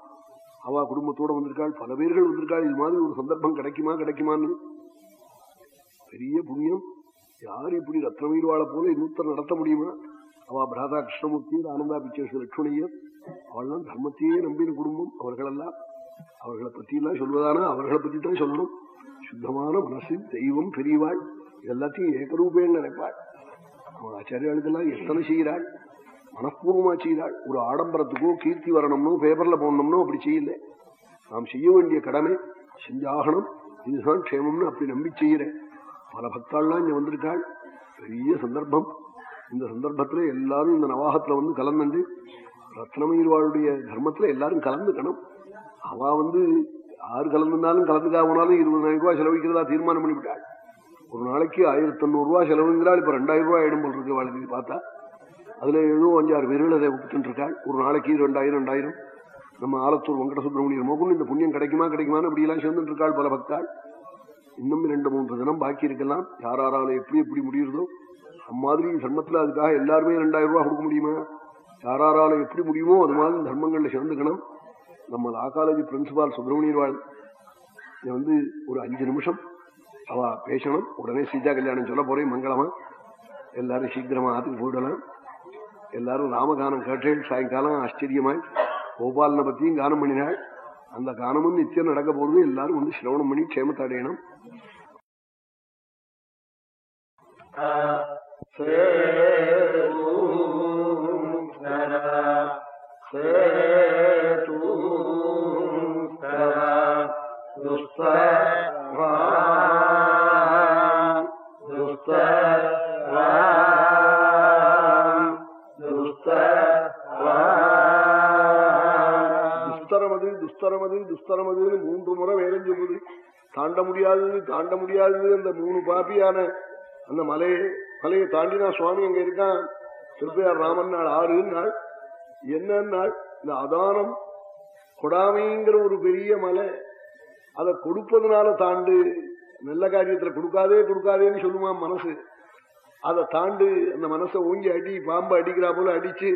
அவ குடும்பத்தோட வந்திருக்காள் பல பேர்கள் வந்திருக்காள். இது மாதிரி ஒரு சந்தர்ப்பம் கிடைக்குமா கிடைக்குமான்னு. பெரிய புண்ணியம். யார் இப்படி ரத்னமீர்வாளை போல இன்னொருத்தர் நடத்த முடியுமா? அவ பிராதா கிருஷ்ணமூர்த்தி ஆனந்தா பிச்சேஷ் லட்சுமணியர் அவள்லாம் தர்மத்தையே நம்பின குடும்பம். அவர்களெல்லாம் அவர்களை பத்தி எல்லாம் சொல்வதானா? அவர்களை பத்தி தான் சொல்லணும். சுத்தமான மனசு தெய்வம் பெரியவாள். எல்லாத்தையும் ஏகரூபேன்னு நினைப்பாள். அவன் ஆச்சாரியாளுக்கெல்லாம் எத்தனை செய்கிறாள்? மனப்பூர்வமா செய்கிறாள். ஒரு ஆடம்பரத்துக்கோ கீர்த்தி வரணும்னோ பேப்பர்ல போடணும்னோ அப்படி செய்யல. நாம் செய்ய வேண்டிய கடமை செஞ்சாகணும். இதுதான் க்ஷேமம்னு அப்படி நம்பி செய்கிறேன். பல பக்தாள்லாம் இங்க வந்திருக்காள். பெரிய சந்தர்ப்பம். இந்த சந்தர்ப்பத்துல எல்லாரும் இந்த நவாகத்துல வந்து கலந்துண்டு ரத்னமயிர்வாளுடைய தர்மத்துல எல்லாரும் கலந்துக்கணும். அவ வந்து யாரு கலந்துனாலும் கலந்துக்காமனாலும் இருபதாயிரம் ரூபாய் செலவிக்கிறதா தீர்மானம் பண்ணிவிட்டாள். ஒரு நாளைக்கு ஆயிரத்தி தொண்ணூறு ரூபாய் செலவுங்கிறாள். இப்ப ரெண்டாயிரம் ரூபாய் ஆயிடும் போல் இருக்கு வாழ்க்கை. பார்த்தா அதுல ஏதோ அஞ்சாறு பேர்கள் அதை விட்டுட்டு இருக்காள் ஒரு நாளைக்கு ரெண்டாயிரம் ரெண்டாயிரம். நம்ம ஆலத்தூர் வெங்கட சுப்பிரமணியர் மோகன் இந்த புண்ணியம் கிடைக்குமா கிடைக்குமான்னு அப்படி எல்லாம் சேர்ந்துட்டு இருக்காள் பல பக்தாள். இன்னும் ரெண்டு மூன்று தினம் பாக்கி இருக்கலாம். யாராரால எப்படி எப்படி முடியுறதோ அம்மாதிரி தர்மத்துல அதுக்காக எல்லாருமே ரெண்டாயிரம் ரூபாய் கொடுக்க முடியுமா? யாராரால எப்படி முடியுமோ அது மாதிரி தர்மங்கள்ல சேர்ந்துக்கணும். நம்ம லா காலேஜ் பிரின்சிபால் சுப்பிரமணியர் வாழ் வந்து ஒரு அஞ்சு நிமிஷம் அவ பேசணும் உடனே சீதா கல்யாணம் சொல்ல போறேன் மங்களமா எல்லாரும் சீக்கிரமா ஆத்துக்கு போயிடலாம் எல்லாரும் ராமகானம் கேட்டேள் சாயங்காலம் ஆச்சரியமாய் கோபாலனை பத்தியும் கானம் பண்ணினாள் அந்த கானமும் நித்தியம் நடக்க போறது எல்லாரும் வந்து சிரவணம் பண்ணி க்ஷேமத்தை சே தாண்ட முடியாது தாண்ட முடியாது அந்த மூணு பாப்பியான அந்த மலையை மலையை தாண்டினா சுவாமி அங்க இருக்கான். திருப்பையார் ராமன் நாள் ஆறு நாள். என்ன நாள் இந்த அதானம் கொடாமைங்கிற ஒரு பெரிய மலை அதை கொடுப்பதுனால தாண்டு நல்ல காரியத்துல கொடுக்காதே கொடுக்காதேன்னு சொல்லுமா மனசு. அதை தாண்டு அந்த மனசை ஓங்கி அடி பாம்பு அடிக்கிறா போல அடிச்சு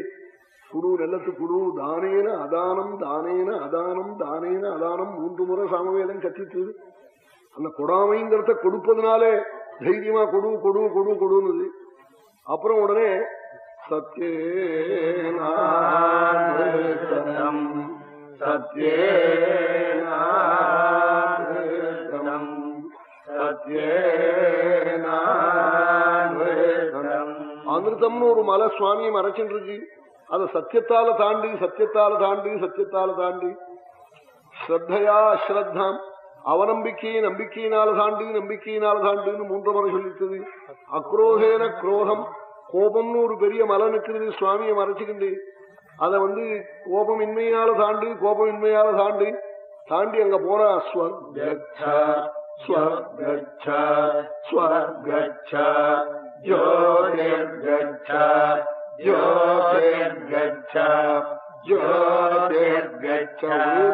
குடு நெல்லத்து குடு தானேன அதானம் தானேன அதானம் தானேன அதானம் மூன்று முறை சாமவேதம் கத்தித்து அந்த கொடாமைங்கிறத கொடுப்பதுனாலே தைரியமா கொடு கொடு கொடு கொடுன்னு அப்புறம் உடனே சத்யேனம் சத்யேனம் அமிர்தம்னு ஒரு மலை சுவாமியை மறைச்சுட்டு இருக்கு அதை சத்தியத்தால தாண்டி சத்தியத்தால தாண்டி சத்தியத்தால தாண்டி. ஸ்ரத்தையா அஸ்ரத்தாம் அவநம்பிக்கையை நம்பிக்கையினால தாண்டு நம்பிக்கையினால தாண்டுன்னு மூன்று முறை சொல்லித்தது அக்ரோதேன குரோதம் கோபம்னு ஒரு பெரிய மலை நிற்கிறது சுவாமியை மறைச்சுக்கிண்டு. அதை வந்து கோபம் இன்மையால தாண்டு கோபம் இன்மையால தாண்டு தாண்டி அங்க போனா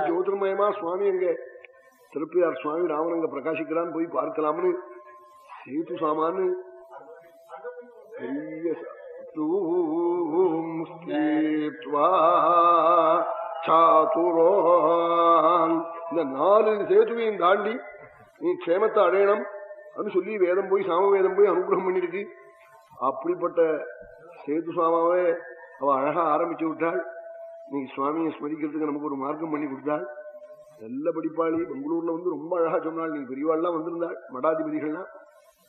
ஜோதிர்மயமா சுவாமி அங்க. திருப்பியார் சுவாமி ராமன் அங்க பிரகாசிக்கிறான்னு போய் பார்க்கலாம்னு. சேது சாமான்னு. பெரிய சாத்துரோன் இந்த நாலு சேதுவையும் தாண்டி நீ க்ஷேமத்தை அடையணும். அப்படின்னு சொல்லி வேதம் போய் சாம வேதம் போய் அனுகிரகம் பண்ணிருக்கு அப்படிப்பட்ட சேது சுவாமாவே அவ அழகா ஆரம்பிச்சு விட்டாள். நீ சுவாமியை ஸ்மரிக்கிறதுக்கு நமக்கு ஒரு மார்க்கம் பண்ணி கொடுத்தாள். நல்ல படிப்பாளி. பெங்களூர்ல வந்து ரொம்ப அழகா சொன்னாள். நீ பெரியவாள்லாம் வந்திருந்தாள். மடாதிபதிகள்லாம்.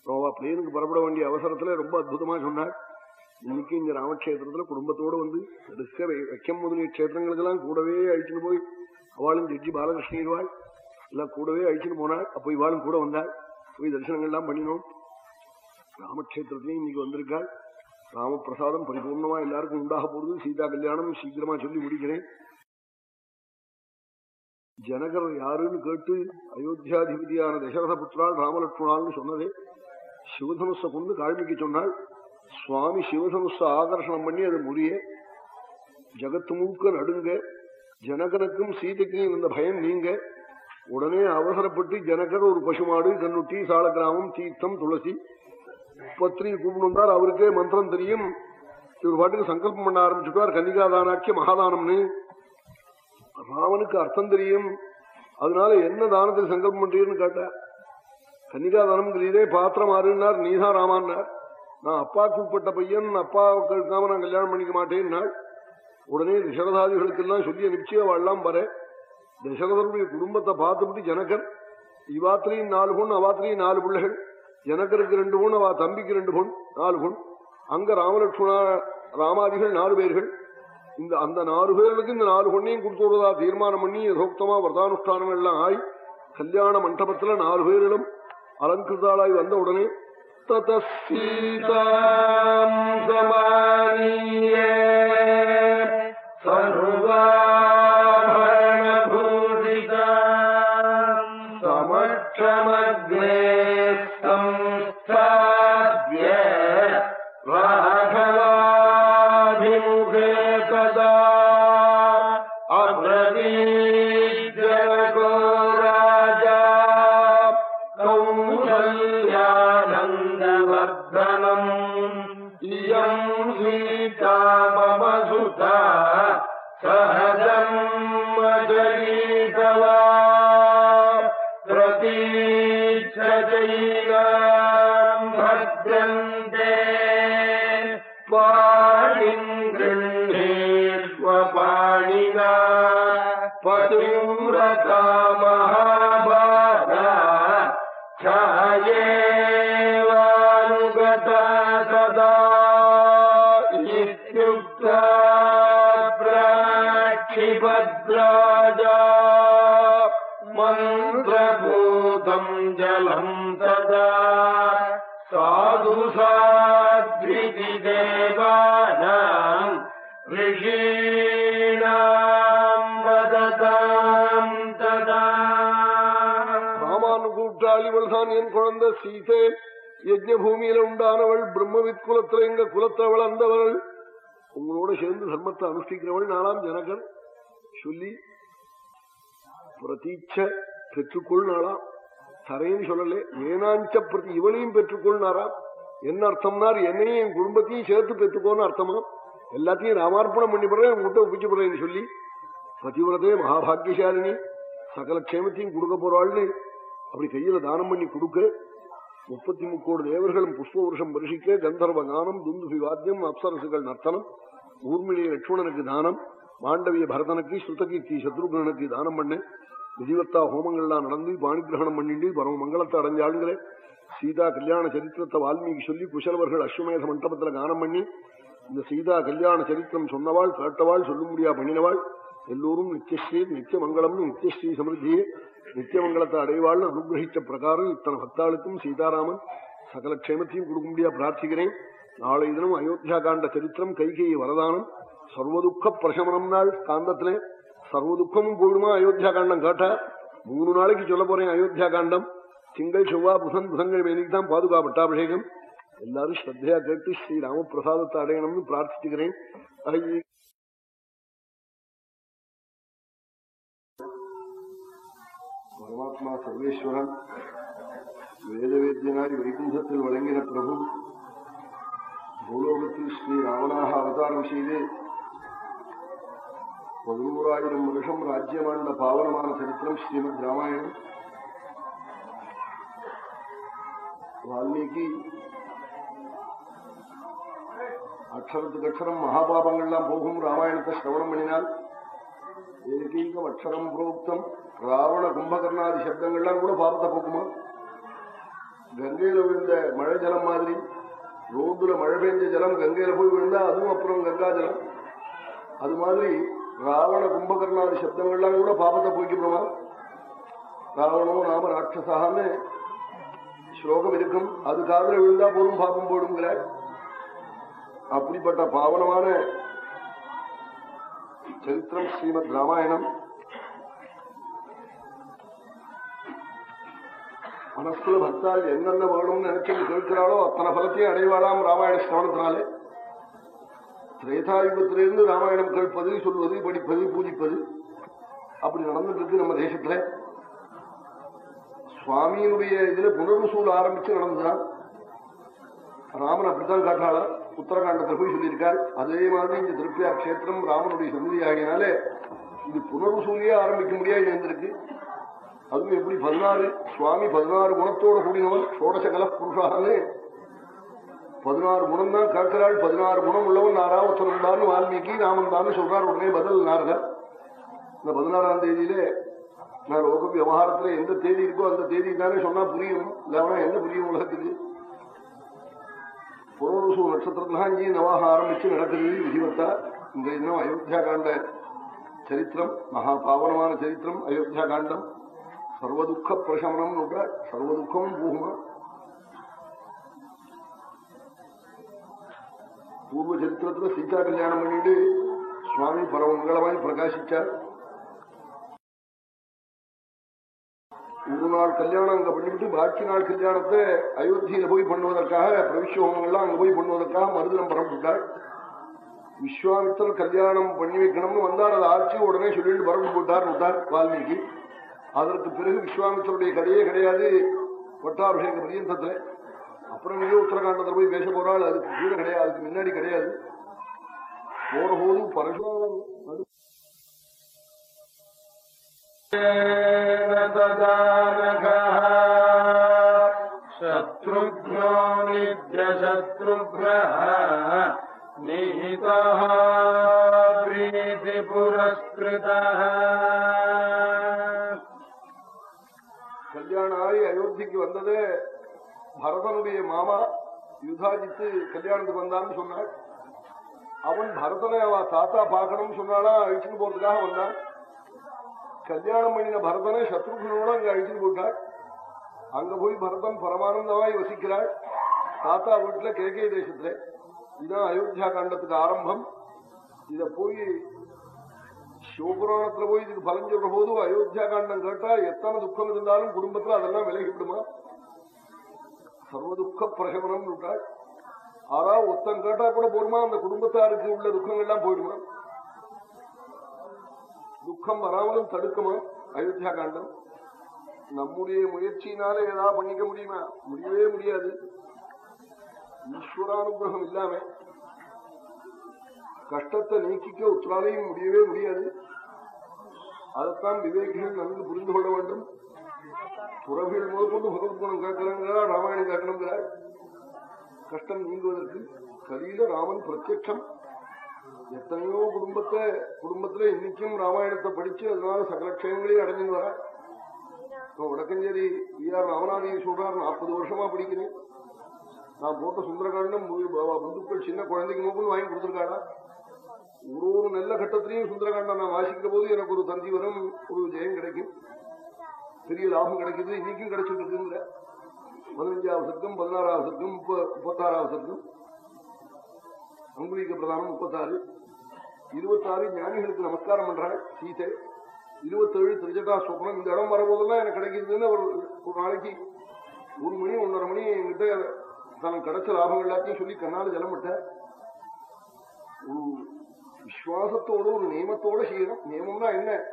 அவ பிளேனுக்கு புறப்பட வேண்டிய அவசரத்துல ரொம்ப அற்புதமா சொன்னாள். இன்னைக்கு இங்க ராமக்ஷேத்திரத்துல குடும்பத்தோட வந்து நெடுக்க வைக்கம் முதலிய கஷேத்திரங்களுக்கெல்லாம் கூடவே அழிச்சுட்டு போய் அவளும் ஜட்ஜி பாலகிருஷ்ணன் இருவாள். எல்லாம் கூடவே அழிச்சுட்டு போனாள். அப்போ இவாளும் கூட வந்தாள். போய் தரிசனங்கள்லாம் பண்ணினோம். ராமக்ஷேத்திரத்திலையும் இன்னைக்கு வந்திருக்காள். ராமபிரசாதம் பரிபூர்ணமா எல்லாருக்கும் உண்டாக போறது சீதா கல்யாணம் சீக்கிரமா சொல்லி முடிக்கிறேன். ஜனகர் யாருன்னு கேட்டு அயோத்தியாதிபதியான தசரத புத்திரால் ராமலட்சுமணால்னு சொன்னதே. சிவதனுஷ கொண்டு காழ்மிக்கு சொன்னாள் சுவாமி சிவதனுஷ ஆகர்ஷணம் பண்ணி அது முடிய. ஜகத்து மூக்க நடுங்க. ஜனகனுக்கும் சீதைக்கும் இருந்த பயம் நீங்க. உடனே அவசரப்பட்டு ஜனகர் ஒரு பசுமாடு கண்ணுட்டி சால கிராமம் தீர்த்தம் துளசி பத்ரி கூப்பிடுந்தார். அவருக்கே மந்திரம் தெரியும். இவர் பாட்டுக்கு சங்கல்பம் பண்ண ஆரம்பிச்சுட்டார். கன்னிகாதானாக்கிய மகாதானம்னு. ராமனுக்கு அர்த்தம் தெரியும். அதனால என்ன தானத்தில் சங்கல்பம் பண்றீன்னு கன்னிகா தானம் தெரியுதே பாத்திரம் ஆறுனார் நீதான் ராமான்னார். நான் அப்பா கூப்பிட்ட பையன் அப்பாவுக்கு இருக்காம நான் கல்யாணம் பண்ணிக்க மாட்டேன்னாள். உடனே தசரதாதிகளுக்கெல்லாம் சொல்லி அனுப்பிச்சு அவள்லாம் வர தசரதருடைய குடும்பத்தை பார்த்துட்டு ஜனகர் இவாத்திரையும் நாலு பொண்ணு அவாத்திரையும் நாலு பிள்ளைகள். ஜனகருக்கு ரெண்டு பொண்ணு அவ தம்பிக்கு ரெண்டு பொண்ணு நாலு பொண்ணு அங்க ராமலட்சுமணா ராமாதிகள் நாலு பேர்கள். இந்த அந்த நாலு பேர்களுக்கு இந்த நாலு பொண்ணையும் கொடுத்துடுறதா தீர்மானம் பண்ணி யதோக்தமா விரதானுஷ்டானங்கள் எல்லாம் ஆய் கல்யாண மண்டபத்துல நாலு பேர்களும் அலங்கிருதாளாய் வந்த உடனே தீதாம் சமானியே யஜ்ய பூமியில உண்டானவள் பிரம்மவித் குலத்துல எங்க குலத்தை வளர்ந்தவள். உங்களோட சேர்ந்து தர்மத்தை அனுஷ்டிக்கிறவள் நாளாம் ஜனகன். சொல்லி பிரதீட்ச பெற்றுக்கொள் நாளாம். தரேன்னு சொல்லல ஏனாஞ்ச பிரதி இவளையும் பெற்றுக்கொள்னாராம் என்ன அர்த்தம்னார்? என்னையும் என் குடும்பத்தையும் சேர்த்து பெற்றுக்கோன்னு அர்த்தமா எல்லாத்தையும் ராமார்ப்பணம் பண்ணி போறேன் உங்கள்கிட்ட ஒப்பிச்சு போறேன்னு சொல்லி பதிவிரதே மகாபாகியசாலினி சகல க்ஷேமத்தையும் கொடுக்க போறாள்னு அப்படி கையில தானம் பண்ணி கொடுக்க முப்பத்தி முக்கோடு தேவர்களும் புஷ்ப வருஷம் பரிசிக்க கந்தர்வ கானம் துந்துபி வாத்தியம் அப்சரசுகள் நர்த்தனம் ஊர்மிளி லட்சுமணனுக்கு தானம் மாண்டவிய பரதனுக்கு ஸ்ருதகீர்த்தி சத்ருகனுக்கு தானம் பண்ண. விதிவத்தா ஹோமங்கள்லாம் நடந்து பாணிகிரகணம் பண்ணிண்டு பரம மங்களத்தை அடைஞ்சாளுங்களே. சீதா கல்யாண சரித்திரத்தை வால்மீகி சொல்லி குசலவர்கள் அஸ்வமேத மண்டபத்தில் கானம் பண்ணி இந்த சீதா கல்யாண சரித்திரம் சொன்னவாள் கேட்டவாள் சொல்ல முடியா பண்ணினவாள். எல்லோரும் நித்தியஸ்ரீ நித்திய மங்களம்னு நித்தியஸ்ரீ சமிருத்தியே நித்தியமங்கலத்தை அடைவாள்னு அனுகிரகிச்ச பிரகாரம் இத்தனை பக்தாளுக்கும் சீதாராமன் சகல க்ஷேமத்தையும் கொடுக்க முடியா பிரார்த்திக்கிறேன். நாளை தினம் அயோத்தியா காண்ட சரித்திரம் கைகை வரதானம் சர்வதுக்க பிரசமனம் நாள் காந்தத்திலே சர்வதுக்கமும் போயிடுமா அயோத்தியா காண்டம் கேட்டா? மூணு நாளைக்கு சொல்ல போறேன் அயோத்தியா காண்டம். திங்கள் செவ்வா புதன் புதன்கள் வேலைக்கு தான் பாதுகா பட்டாபிஷேகம். எல்லாரும் ஸ்ரத்தையா கேட்டு ஸ்ரீ ராமபிரசாதத்தை அடையணும்னு பிரார்த்திக்கிறேன் பரமாத்மா சர்வேஸ்வரன் வேதவேத்தியனாய் வைகுண்டத்தில் வழங்கின பிரபு பூலோகத்தில் ஸ்ரீ ராவணாக அவதாரம் செய்து பதினோராயிரம் வருஷம் ராஜ்யமாண்ட பாவனமான சரித்திரம் ஸ்ரீமத் ராமாயணம் வால்மீகி அக்ஷரத்துக்கு அக்ஷரம் மகாபாபங்கள்லாம் போகும் ராமாயணத்தை சிரவணம் பண்ணினால் ஏகீகம் அக்ஷரம் புரோக்தம் ராவண கும்பகர்ணாதி சப்தங்கள்லாம் கூட பாபத்தை போக்குமா கங்கையில விழுந்த மழை ஜலம் மாதிரி ரோடுல மழை பெஞ்ச ஜலம் கங்கையில போய் விழுந்தா அதுவும் அப்புறம் கங்கா ஜலம் அது மாதிரி ராவண கும்பகர்ணாதி சப்தங்கள்லாம் கூட பாபத்தை போய்க்கப்படுமா ராவணோ நாம ராட்சசான்னு ஸ்லோகம் இருக்கும் அது காதல விழுந்தா போதும் பாபம் போடுங்கிற அப்படிப்பட்ட பாவனமான சரித்திரம் ஸ்ரீமத் ராமாயணம் மனசுல பக்தால் என்னென்ன வேணும்னு நினைச்சு கேட்கிறாளோ அத்தனை பலத்தையும் அடைவாளாம் ராமாயண சிரவணத்தினாலே. திரேதாயுகத்திலிருந்து ராமாயணம் கேட்பது சொல்வது படிப்பது பூஜிப்பது. அப்படி நடந்துட்டு இருக்கு நம்ம தேசத்துல. சுவாமியினுடைய இதுல புனர்வசூல் ஆரம்பிச்சு நடந்துதான். ராமன் அப்படித்தான் காட்டாளா உத்தரகாண்டத்தில் போய் சொல்லியிருக்கார். அதே மாதிரி இந்த திருப்பியா கஷேத்திரம் ராமனுடைய சந்நிதி ஆகினாலே இது புனர்வசூலியே ஆரம்பிக்க முடியாது இருந்திருக்கு அதுவும் எப்படி பதினாறு? சுவாமி பதினாறு குணத்தோட கூடினவன் சோடச கல பதினாறு குணம் தான் கேட்கிறாள் பதினாறு குணம் உள்ளவன் நாராவத்தனம் தான் வால்மீகி ராமன் தான் சொல்றார் உடனே பதில் நாரதர். இந்த பதினாறாம் தேதியிலே நான் லோக விவகாரத்துல எந்த தேதி இருக்கோ அந்த தேதி தானே சொன்னா புரியும். இல்லவனா என்ன புரியும் உலகத்துக்கு? புனர்வசு நட்சத்திரத்துல இங்கேயும் நவாக ஆரம்பிச்சு நடக்கிறது விதிவத்தா. இந்த தினம் அயோத்தியா காண்ட சரித்திரம் மகா பாவனமான சரித்திரம் அயோத்தியா காண்டம். சர்வதுக்க பிரசமனம் சர்வதுக்கமும் போகுமா? பூர்வ சரித்திரத்துல சீதா கல்யாணம் பண்ணிட்டு சுவாமி பரமங்களமாய் பிரகாசிச்சார். ஒரு நாள் கல்யாணம் அங்க பண்ணிவிட்டு பாக்கி நாள் கல்யாணத்தை அயோத்தியில போய் பண்ணுவதற்காக பிரவிஷ்யோகங்கள்லாம் அங்க போய் பண்ணுவதற்காக மருதனம் பரப்பிட்டாள் விஸ்வாமித்தர் கல்யாணம் பண்ணி வைக்கணும்னு வந்தார் அதை ஆட்சி உடனே சொல்லிட்டு பரப்பு போட்டார் விட்டார் வால்மீகி. அதற்கு பிறகு விஸ்வாமித்தருடைய கதையே கிடையாது பட்டாபிஷேக பரியந்தத்துல அப்புறம் நீங்க உத்தரகாண்டத்தில் போய் பேச போறாள் அதுக்கு கீழே கிடையாது அதுக்கு முன்னாடி கிடையாது போற போது பரசுராமன் நடு- शत्रुघ्नो नित्यशत्रुघ्नः निहितः प्रीतिपुरस्कृतः கல்யாணம் அயோத்திக்கு வந்தது பரதனுடைய மாமா யுதாஜித்து கல்யாணத்துக்கு வந்தான்னு சொன்னாள் அவன் பரதனை அவ தாத்தா பார்க்கணும்னு சொன்னாலா அழிச்சுட்டு போறதுக்காக வந்தான். கல்யாணம் பண்ணின பரதனை சத்ருகனோட அங்க அழிச்சுட்டு போட்டாள் அங்க போய் பரதன் பரமானந்தமாய் வசிக்கிறாள் தாத்தா வீட்டுல கேகே தேசத்துல. இதுதான் அயோத்தியா காண்டத்துக்கு ஆரம்பம். இத போய் சிவபுராணத்துல போய் இதுக்கு பலன் சொல்ற போது அயோத்தியா காண்டம் கேட்டா எத்தனை துக்கம் இருந்தாலும் குடும்பத்துல அதெல்லாம் விலகிவிடுமா? விடுமா சர்வ பிரகமனம் விட்டாள் ஆனா ஒத்தன் கேட்டா கூட போருமா அந்த குடும்பத்தாருக்கு உள்ள துக்கங்கள் எல்லாம் போயிடுமா? துக்கம் வராமலும் தடுக்குமா அயோத்தியா காண்டம்? நம்முடைய முயற்சியினால ஏதாவது பண்ணிக்க முடியுமா? முடியவே முடியாது. ஈஸ்வரானுகிரகம் இல்லாம கஷ்டத்தை நீக்கிக்க உத்தராலையும் முடியவே முடியாது. அதைத்தான் விவேகிகள் நன்கு புரிந்து கொள்ள வேண்டும். துறவிகள் முதற்கொண்டு பகவத்குணம் கேட்கிறாங்களா? ராமாயணம் கேட்கணுங்கிறார் கஷ்டம் நீங்குவதற்கு கலியில ராமன் பிரத்யட்சம். எத்தனையோ குடும்பத்தை குடும்பத்துல இன்னைக்கும் ராமாயணத்தை படிச்சு அதனால சகல க்ஷேமங்களையும் அடைஞ்சுன்னு வர வடக்கஞ்சேரி வி ஆர் ராமநாதையை சொல்றார் நாற்பது வருஷமா படிக்கிறேன். நான் போட்ட சுந்தரகாண்டம் பந்துக்கள் சின்ன குழந்தைக்கு நோக்குன்னு வாங்கி கொடுத்துருக்காடா ஒரு ஒரு நல்ல கட்டத்திலையும் சுந்தரகாண்டம் நான் வாசிக்கிற போது எனக்கு ஒரு தந்தி வரும் ஒரு ஜெயம் கிடைக்கும். பெரிய லாபம் கிடைக்குது. இன்னைக்கும் கிடைச்சிட்டு இருக்குங்கிற பதினஞ்சாவது சர்க்கம் பதினாறாவது சர்க்கம் முப்பத்தாறாவது சர்க்கம். அங்குலிக பிரதானம் முப்பத்தாறு. இருபத்தாறு ஞானிகளுக்கு நமஸ்காரம் பண்றாள் சீதை. இருபத்தேழு திரிஜகா சொப்னம் இந்த இடம் வரும்போதெல்லாம் எனக்கு கிடைக்கிறதுன்னு ஒரு ஒரு நாளைக்கு ஒரு மணி ஒன்றரை மணி என்கிட்ட தனக்கு கிடைச்ச லாபம் எல்லாத்தையும் சொல்லி கண்ணால் ஜலம் விட்டேன் விஸ்வாசத்தோட விசுவாசத்தோட ஒரு நியமத்தோட செய்யணும். நியமம்னா என்ன?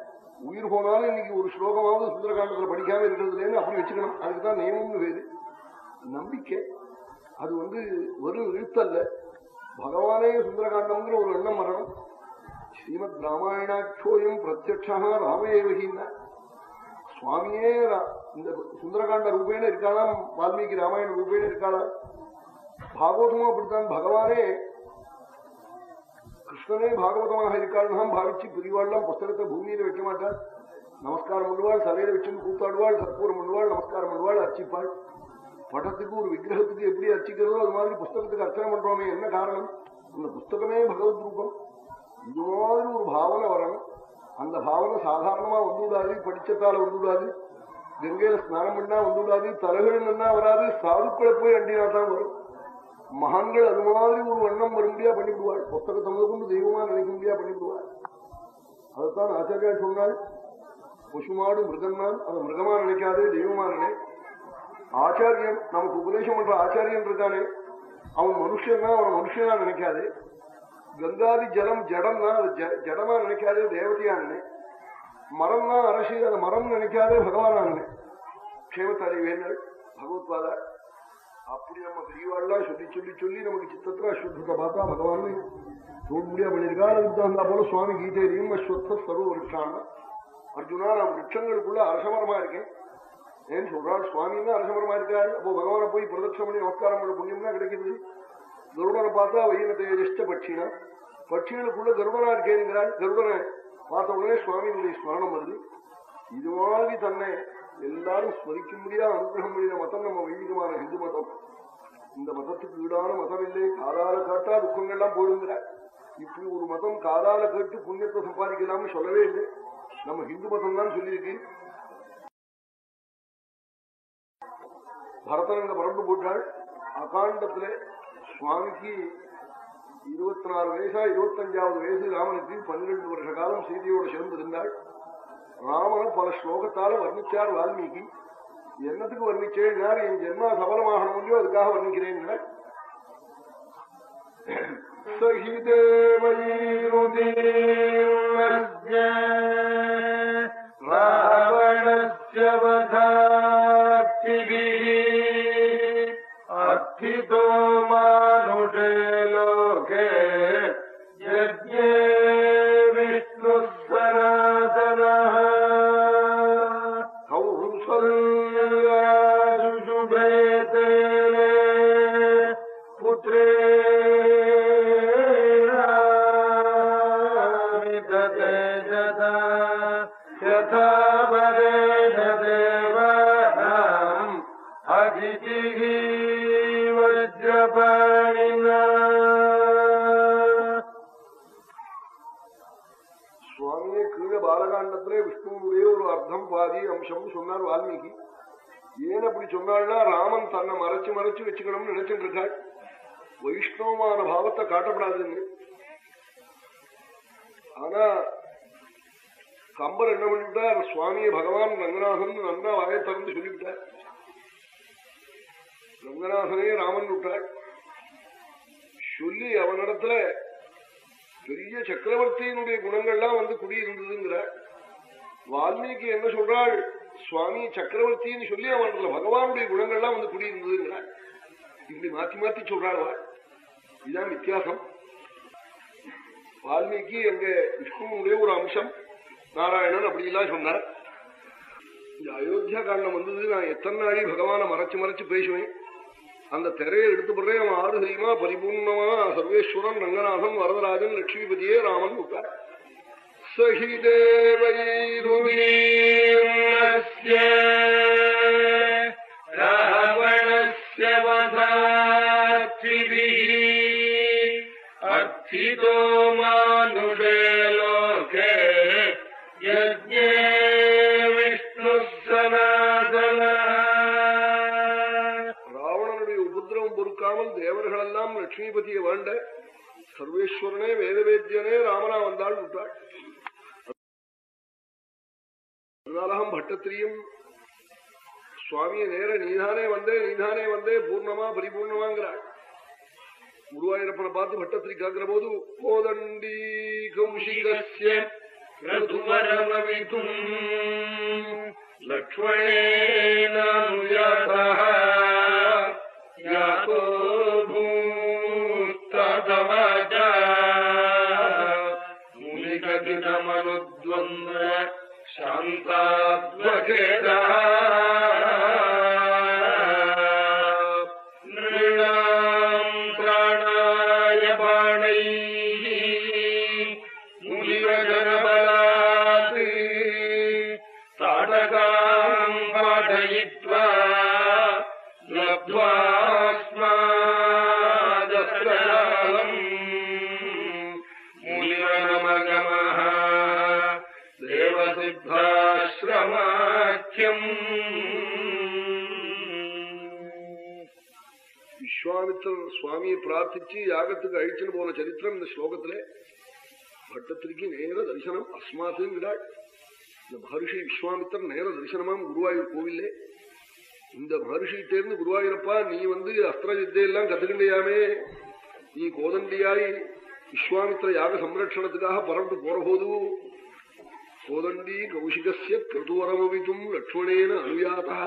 உயிர் போனாலும் இன்னைக்கு ஒரு ஸ்லோகமாவது சுந்தரகாண்டத்துல படிக்காம இருக்கிறதுலேன்னு அப்படி வச்சுக்கணும். அதுக்குதான் நியமம்னு பேரு. நம்பிக்கை. அது வந்து வெறும் இழுத்தல்ல. பகவானே சுந்தரகாண்டம்ங்கிற ஒரு எண்ணம் வரணும். ஸ்ரீமத் ராமாயணாட்சோயம் பிரத்யட்சா ராமேவகின்னா சுவாமியே ரா- இந்த சுந்தரகாண்ட ரூபேன இருக்காளாம் வால்மீகி ராமாயண ரூபேன இருக்காளாம். பாகவதமும் அப்படித்தான். பகவானே கிருஷ்ணனே பாகவதமாக இருக்காள்னா பாவிச்சு பிரிவாள்லாம் புஸ்தகத்தை பூமியில வைக்க மாட்டாள் நமஸ்காரம் பண்ணுவாள் தலையில வச்சுன்னு கூத்தாடுவாள் கற்பூரம் பண்ணுவாள் நமஸ்காரம் பண்ணுவாள் அர்ச்சிப்பாள் படத்துக்கு ஒரு விக்கிரகத்துக்கு எப்படி அர்ச்சிக்கிறதோ அது மாதிரி புஸ்தகத்துக்கு அர்ச்சனை பண்றோமே என்ன காரணம் அந்த புஸ்தகமே பகவத் ரூபம் இது மாதிரி ஒரு பாவனை வரணும் அந்த பாவனை சாதாரணமா வந்துவிடாது படிச்சத்தால வந்துவிடாது கங்கையில ஸ்நானம் பண்ணா வந்துவிடாது தலைகள் நின்னா வராது சாதுக்களை போய் அண்டினா தான் வரும் மகான்கள் அது மாதிரி ஒரு வண்ணம் வரும்படியா பண்ணிவிடுவாள் புத்தக முதல் கொண்டு தெய்வமா நினைக்க முடியா பண்ணிவிடுவாள் அதைத்தான் ஆச்சாரியா சொன்னாள் பசுமாடு மிருகம்தான். அதை மிருகமா நினைக்காதே தெய்வமா நினை. ஆச்சாரியன் நமக்கு உபதேசம் பண்ற ஆச்சாரியன் இருக்கானே அவன் மனுஷன்னா அவன் மனுஷனா நினைக்காதே. கங்காதி ஜலம் ஜடம்னா அது. ஜ- ஜடமா நினைக்காதே தேவதையா நினை. மரம்னா அரசு அதை மரம் நினைக்காதே பகவானா நினை. க்ஷேமத்தாரி வேண்டல் அப்படி நம்ம பெரியவாள்லாம் சொல்லி சொல்லி சொல்லி நமக்கு சித்தத்துல அஸ்வத்தத்தை பார்த்தா பகவான் தோல் முடியா பண்ணிருக்கா அதுக்கு தகுந்தா போல சுவாமி கீதையிலையும் அஸ்வத்த சர்வ விருட்சான அர்ஜுனா நான் விரட்சங்களுக்குள்ள அரசமரமா இருக்கேன். ஏன்னு சொல்றாள் சுவாமின்னா அரசமரமா இருக்காரு. அப்போ பகவானை போய் பிரதட்சம் பண்ணி நமஸ்காரம் பண்ண புண்ணியம்னா கிடைக்குது. கருடனை பார்த்தா வையின தேஜஸ்ட பட்சினா. பட்சிகளுக்குள்ள கருடனா இருக்கேங்கிறாள் கருடனை பார்த்த உடனே சுவாமியினுடைய ஸ்மரணம் வருது. இது மாதிரி தன்னை எல்லாரும் ஸ்மரிக்கும்படியா அனுகிரகம் பண்ணின மதம் நம்ம வைதிகமான ஹிந்து மதம். இந்த மதத்துக்கு ஈடான மதம் இல்லை. காதால கேட்டா துக்கங்கள்லாம் போடுங்கிற. இப்படி ஒரு மதம் காதால கேட்டு புண்ணியத்தை சம்பாதிக்கலாம்னு சொல்லவே இல்லை. நம்ம ஹிந்து மதம் தான் சொல்லியிருக்கு. பரதன் இந்த பரம்பு போட்டாள். அகாண்டத்துல சுவாமிக்கு இருபத்தி நாலு வயசா இருபத்தஞ்சாவது வயசு ராமனுக்கு பன்னிரண்டு வருஷ காலம் சீதையோடு சேர்ந்திருந்தாள். ராமனை பல ஸ்லோகத்தால வர்ணிச்சார் வால்மீகி. என்னத்துக்கு வர்ணிச்சேன்னார் என் ஜென்மா சபலமாகணும் முடியும் அதுக்காக வர்ணிக்கிறேன் ராவணச்சவதாத்திதோ மா ஏன் சொன்னாள்னா ராமன் தன்னை மறைச்சு மறைச்சு வச்சுக்கணும்னு நினைச்சிட்டு இருக்காள் வைஷ்ணவமான பாவத்தை காட்டப்படாதுன்னு. ஆனா கம்பர் என்ன பண்ணிவிட்டார் சுவாமியை பகவான் ரங்கநாதன் நன்னா வாயை திறந்து சொல்லிவிட்டார். ரங்கநாதனே ராமன் விட்டாள் சொல்லி அவனிடத்துல பெரிய சக்கரவர்த்தியினுடைய குணங்கள்லாம் வந்து குடியிருந்ததுங்கிற வால்மீகி என்ன சொல்றாள்? சுவாமி சக்கரவர்த்தின்னு சொல்லி அவன்ல பகவானுடைய குணங்கள்லாம் வந்து குடியிருந்ததுங்கிறார். இப்படி மாத்தி மாத்தி சொல்றாள் இதுதான் வித்தியாசம். வால்மீகி அங்க விஷ்ணுனுடைய ஒரு அம்சம். நாராயணன் அப்படிலாம் சொன்னார். இந்த அயோத்தியா காரணம் வந்தது நான் எத்தனை நாளை பகவானை மறைச்சு மறைச்சு பேசுவேன். அந்த திரையை எடுத்து போடுறேன் அவன் ஆறு தெரியுமா பரிபூர்ணமா சர்வேஸ்வரன் ரங்கநாதன் வரதராஜன் லட்சுமிபதியே ராமன் விட்டார் சஹி वीर्यस्य रावणस्य वधाक्षिभिः अर्थितो मानुषे लोके यज्ञे சுவாமிய நேர நீதானே வந்தே நீதானே வந்தே பூர்ணமா பரிபூர்ணமாங்கிறாள். குருவாயூரப்பனை பார்த்து பட்டத்திரி காக்குற போது கோதண்டி கௌஷிகசிய லக்ஷ்மணேனுயாத்தமனுத்வந்த சாந்தாத்வகேதா சுவாமியை பிரார்த்திச்சு யாகத்துக்கு அழிச்சுன்னு போன சரித்திரம் இந்த ஸ்லோகத்திலே. பட்டத்திற்கு நேர தரிசனம் அஸ்மாத்துங்கிறாள் இந்த மகர்ஷி விஸ்வாமித்தர் நேர தரிசனமாம் குருவாயூர் கோவிலே. இந்த மகர்ஷிட்டேருந்து குருவாயூரப்பா நீ வந்து அஸ்திர வித்தையெல்லாம் கத்துக்கிண்டியாமே நீ கோதண்டியாய் விஸ்வாமித்திர யாக சம்ரட்சணத்துக்காக பரண்டு போற போது கோதண்டி கௌஷிகசிய கிருதுவரமவிதும் லட்சுமணேன அனுயாதா.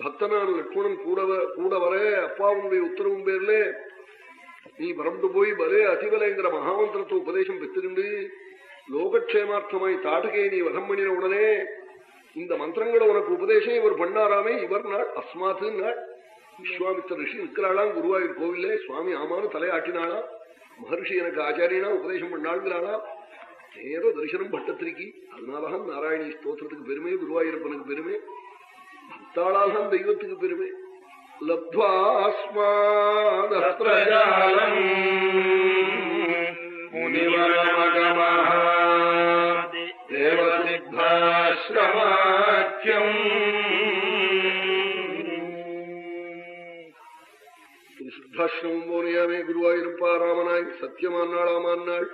பக்தனான லட்சுமணன் கூட கூட வர அப்பாவுடைய உத்தரவும் பேர்ல நீ மறந்து போய் பலே அதிபலைங்கிற மகாமந்திரத்தை உபதேசம் பெற்றுண்டு லோகக்ஷேமார்த்தமாய் தாட்டுகையை நீ வதம் பண்ணின உடனே இந்த மந்திரங்களை உனக்கு உபதேசம் இவர் பண்ணாராமே இவர் நாள் அஸ்மாத்து நாள் விஸ்வாமித்திர ரிஷி நிற்கிறாளாம் குருவாயூர் கோவில்லே சுவாமி ஆமானு தலையாட்டினாளாம் மகர்ஷி எனக்கு ஆச்சாரியனா உபதேசம் பண்ணாளுங்கிறாளாம் நேர தரிசனம் பட்டத்திரிக்கு அதனாலதான் நாராயணி ஸ்தோத்திரத்துக்கு பெருமை குருவாயூரப்பனுக்கு பெருமை பக்தாளால்தான் தெய்வத்துக்கு பெருமை லப்துவாஸ்மாதஸ்திரஜாலம் मुनिवरमगमः देवसिद्धाश्रमाख्यम् சித்தாசிரமம் போனியாமே குருவாயிருப்பா ராமனாய் சத்தியமானாளாமான்னாள்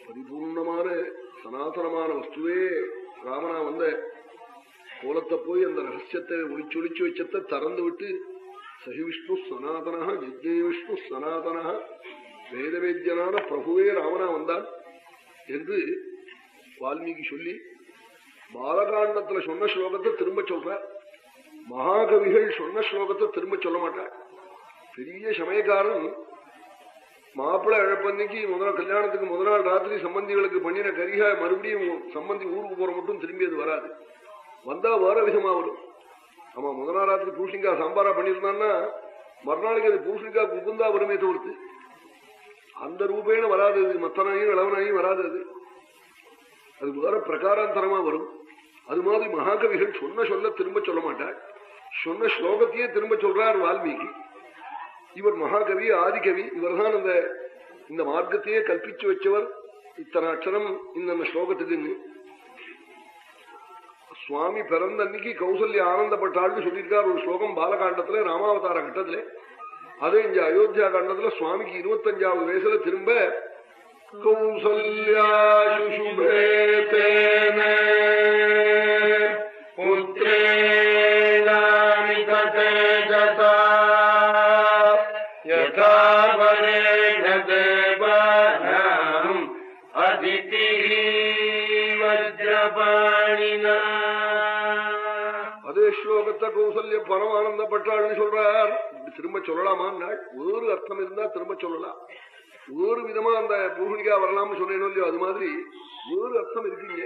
பரிபூர்ணமான சனாதனமான வஸ்துவே ராமனா வந்த கோலத்தை போய் அந்த ரகசியத்தை ஒளிச்சு ஒளிச்சு வச்சத்தை திறந்து விட்டு சஹி விஷ்ணு சனாதனா ஜிஜ்ஞே விஷ்ணு சனாதனா வேதவேத்தியனான பிரபுவே ராமனா வந்தான் என்று வால்மீகி சொல்லி பாலகாண்டத்துல சொன்ன ஸ்லோகத்தை திரும்ப சொல்ற மகாகவிகள் சொன்ன ஸ்லோகத்தை திரும்ப சொல்ல மாட்டார். பெரிய சமயக்காரன் மாப்பிள்ளை இழப்பன்னைக்கு முதல் கல்யாணத்துக்கு முதல் நாள் ராத்திரி சம்பந்திகளுக்கு பண்ணின கரிகா மறுபடியும் சம்பந்தி ஊருக்கு போற மட்டும் திரும்பி அது வராது. வந்தா வேற விதமா வரும். ஆமா முதல் நாள் ராத்திரி பூஷணிக்கா சாம்பாரா பண்ணியிருந்தான்னா மறுநாளைக்கு அது பூஷணிக்கா குகுந்தா வருமே தவிர்த்து. அந்த ரூபேன வராது அது மத்தனாயும் இளவனாயும் வராது அது. அது வேற பிரகாராந்தரமா வரும். அது மாதிரி மகாகவிகள் சொன்ன சொல்ல திரும்ப சொல்ல மாட்டார். சொன்ன ஸ்லோகத்தையே திரும்ப சொல்றார் வால்மீகி. இவர் மகாகவி ஆதிகவி இவர்தான் அந்த இந்த மார்க்கத்தையே கல்பிச்சு வச்சவர். இத்தனை அக்ஷரம் இந்த ஸ்லோகத்துக்குன்னு. சுவாமி பிறந்த அன்னைக்கு கௌசல்ய ஆனந்தப்பட்டாள்னு சொல்லியிருக்கார் ஒரு ஸ்லோகம் பாலகாண்டத்துல ராமாவதார கட்டத்துல. அதே இங்க அயோத்தியா காண்டத்துல சுவாமிக்கு இருபத்தஞ்சாவது வயசுல திரும்ப கௌசல்யா சுசுபே பரமானந்தப்பட்டாள்னு சொல்றார். இப்படி திரும்ப சொல்லலாமான்னாள் ஒரு அர்த்தம் இருந்தா திரும்ப சொல்லலாம். ஒரு விதமா அந்த பூஷணிக்கா வரலாம்னு சொன்னேனோ இல்லையோ அது மாதிரி ஒரு அர்த்தம் இருக்குங்க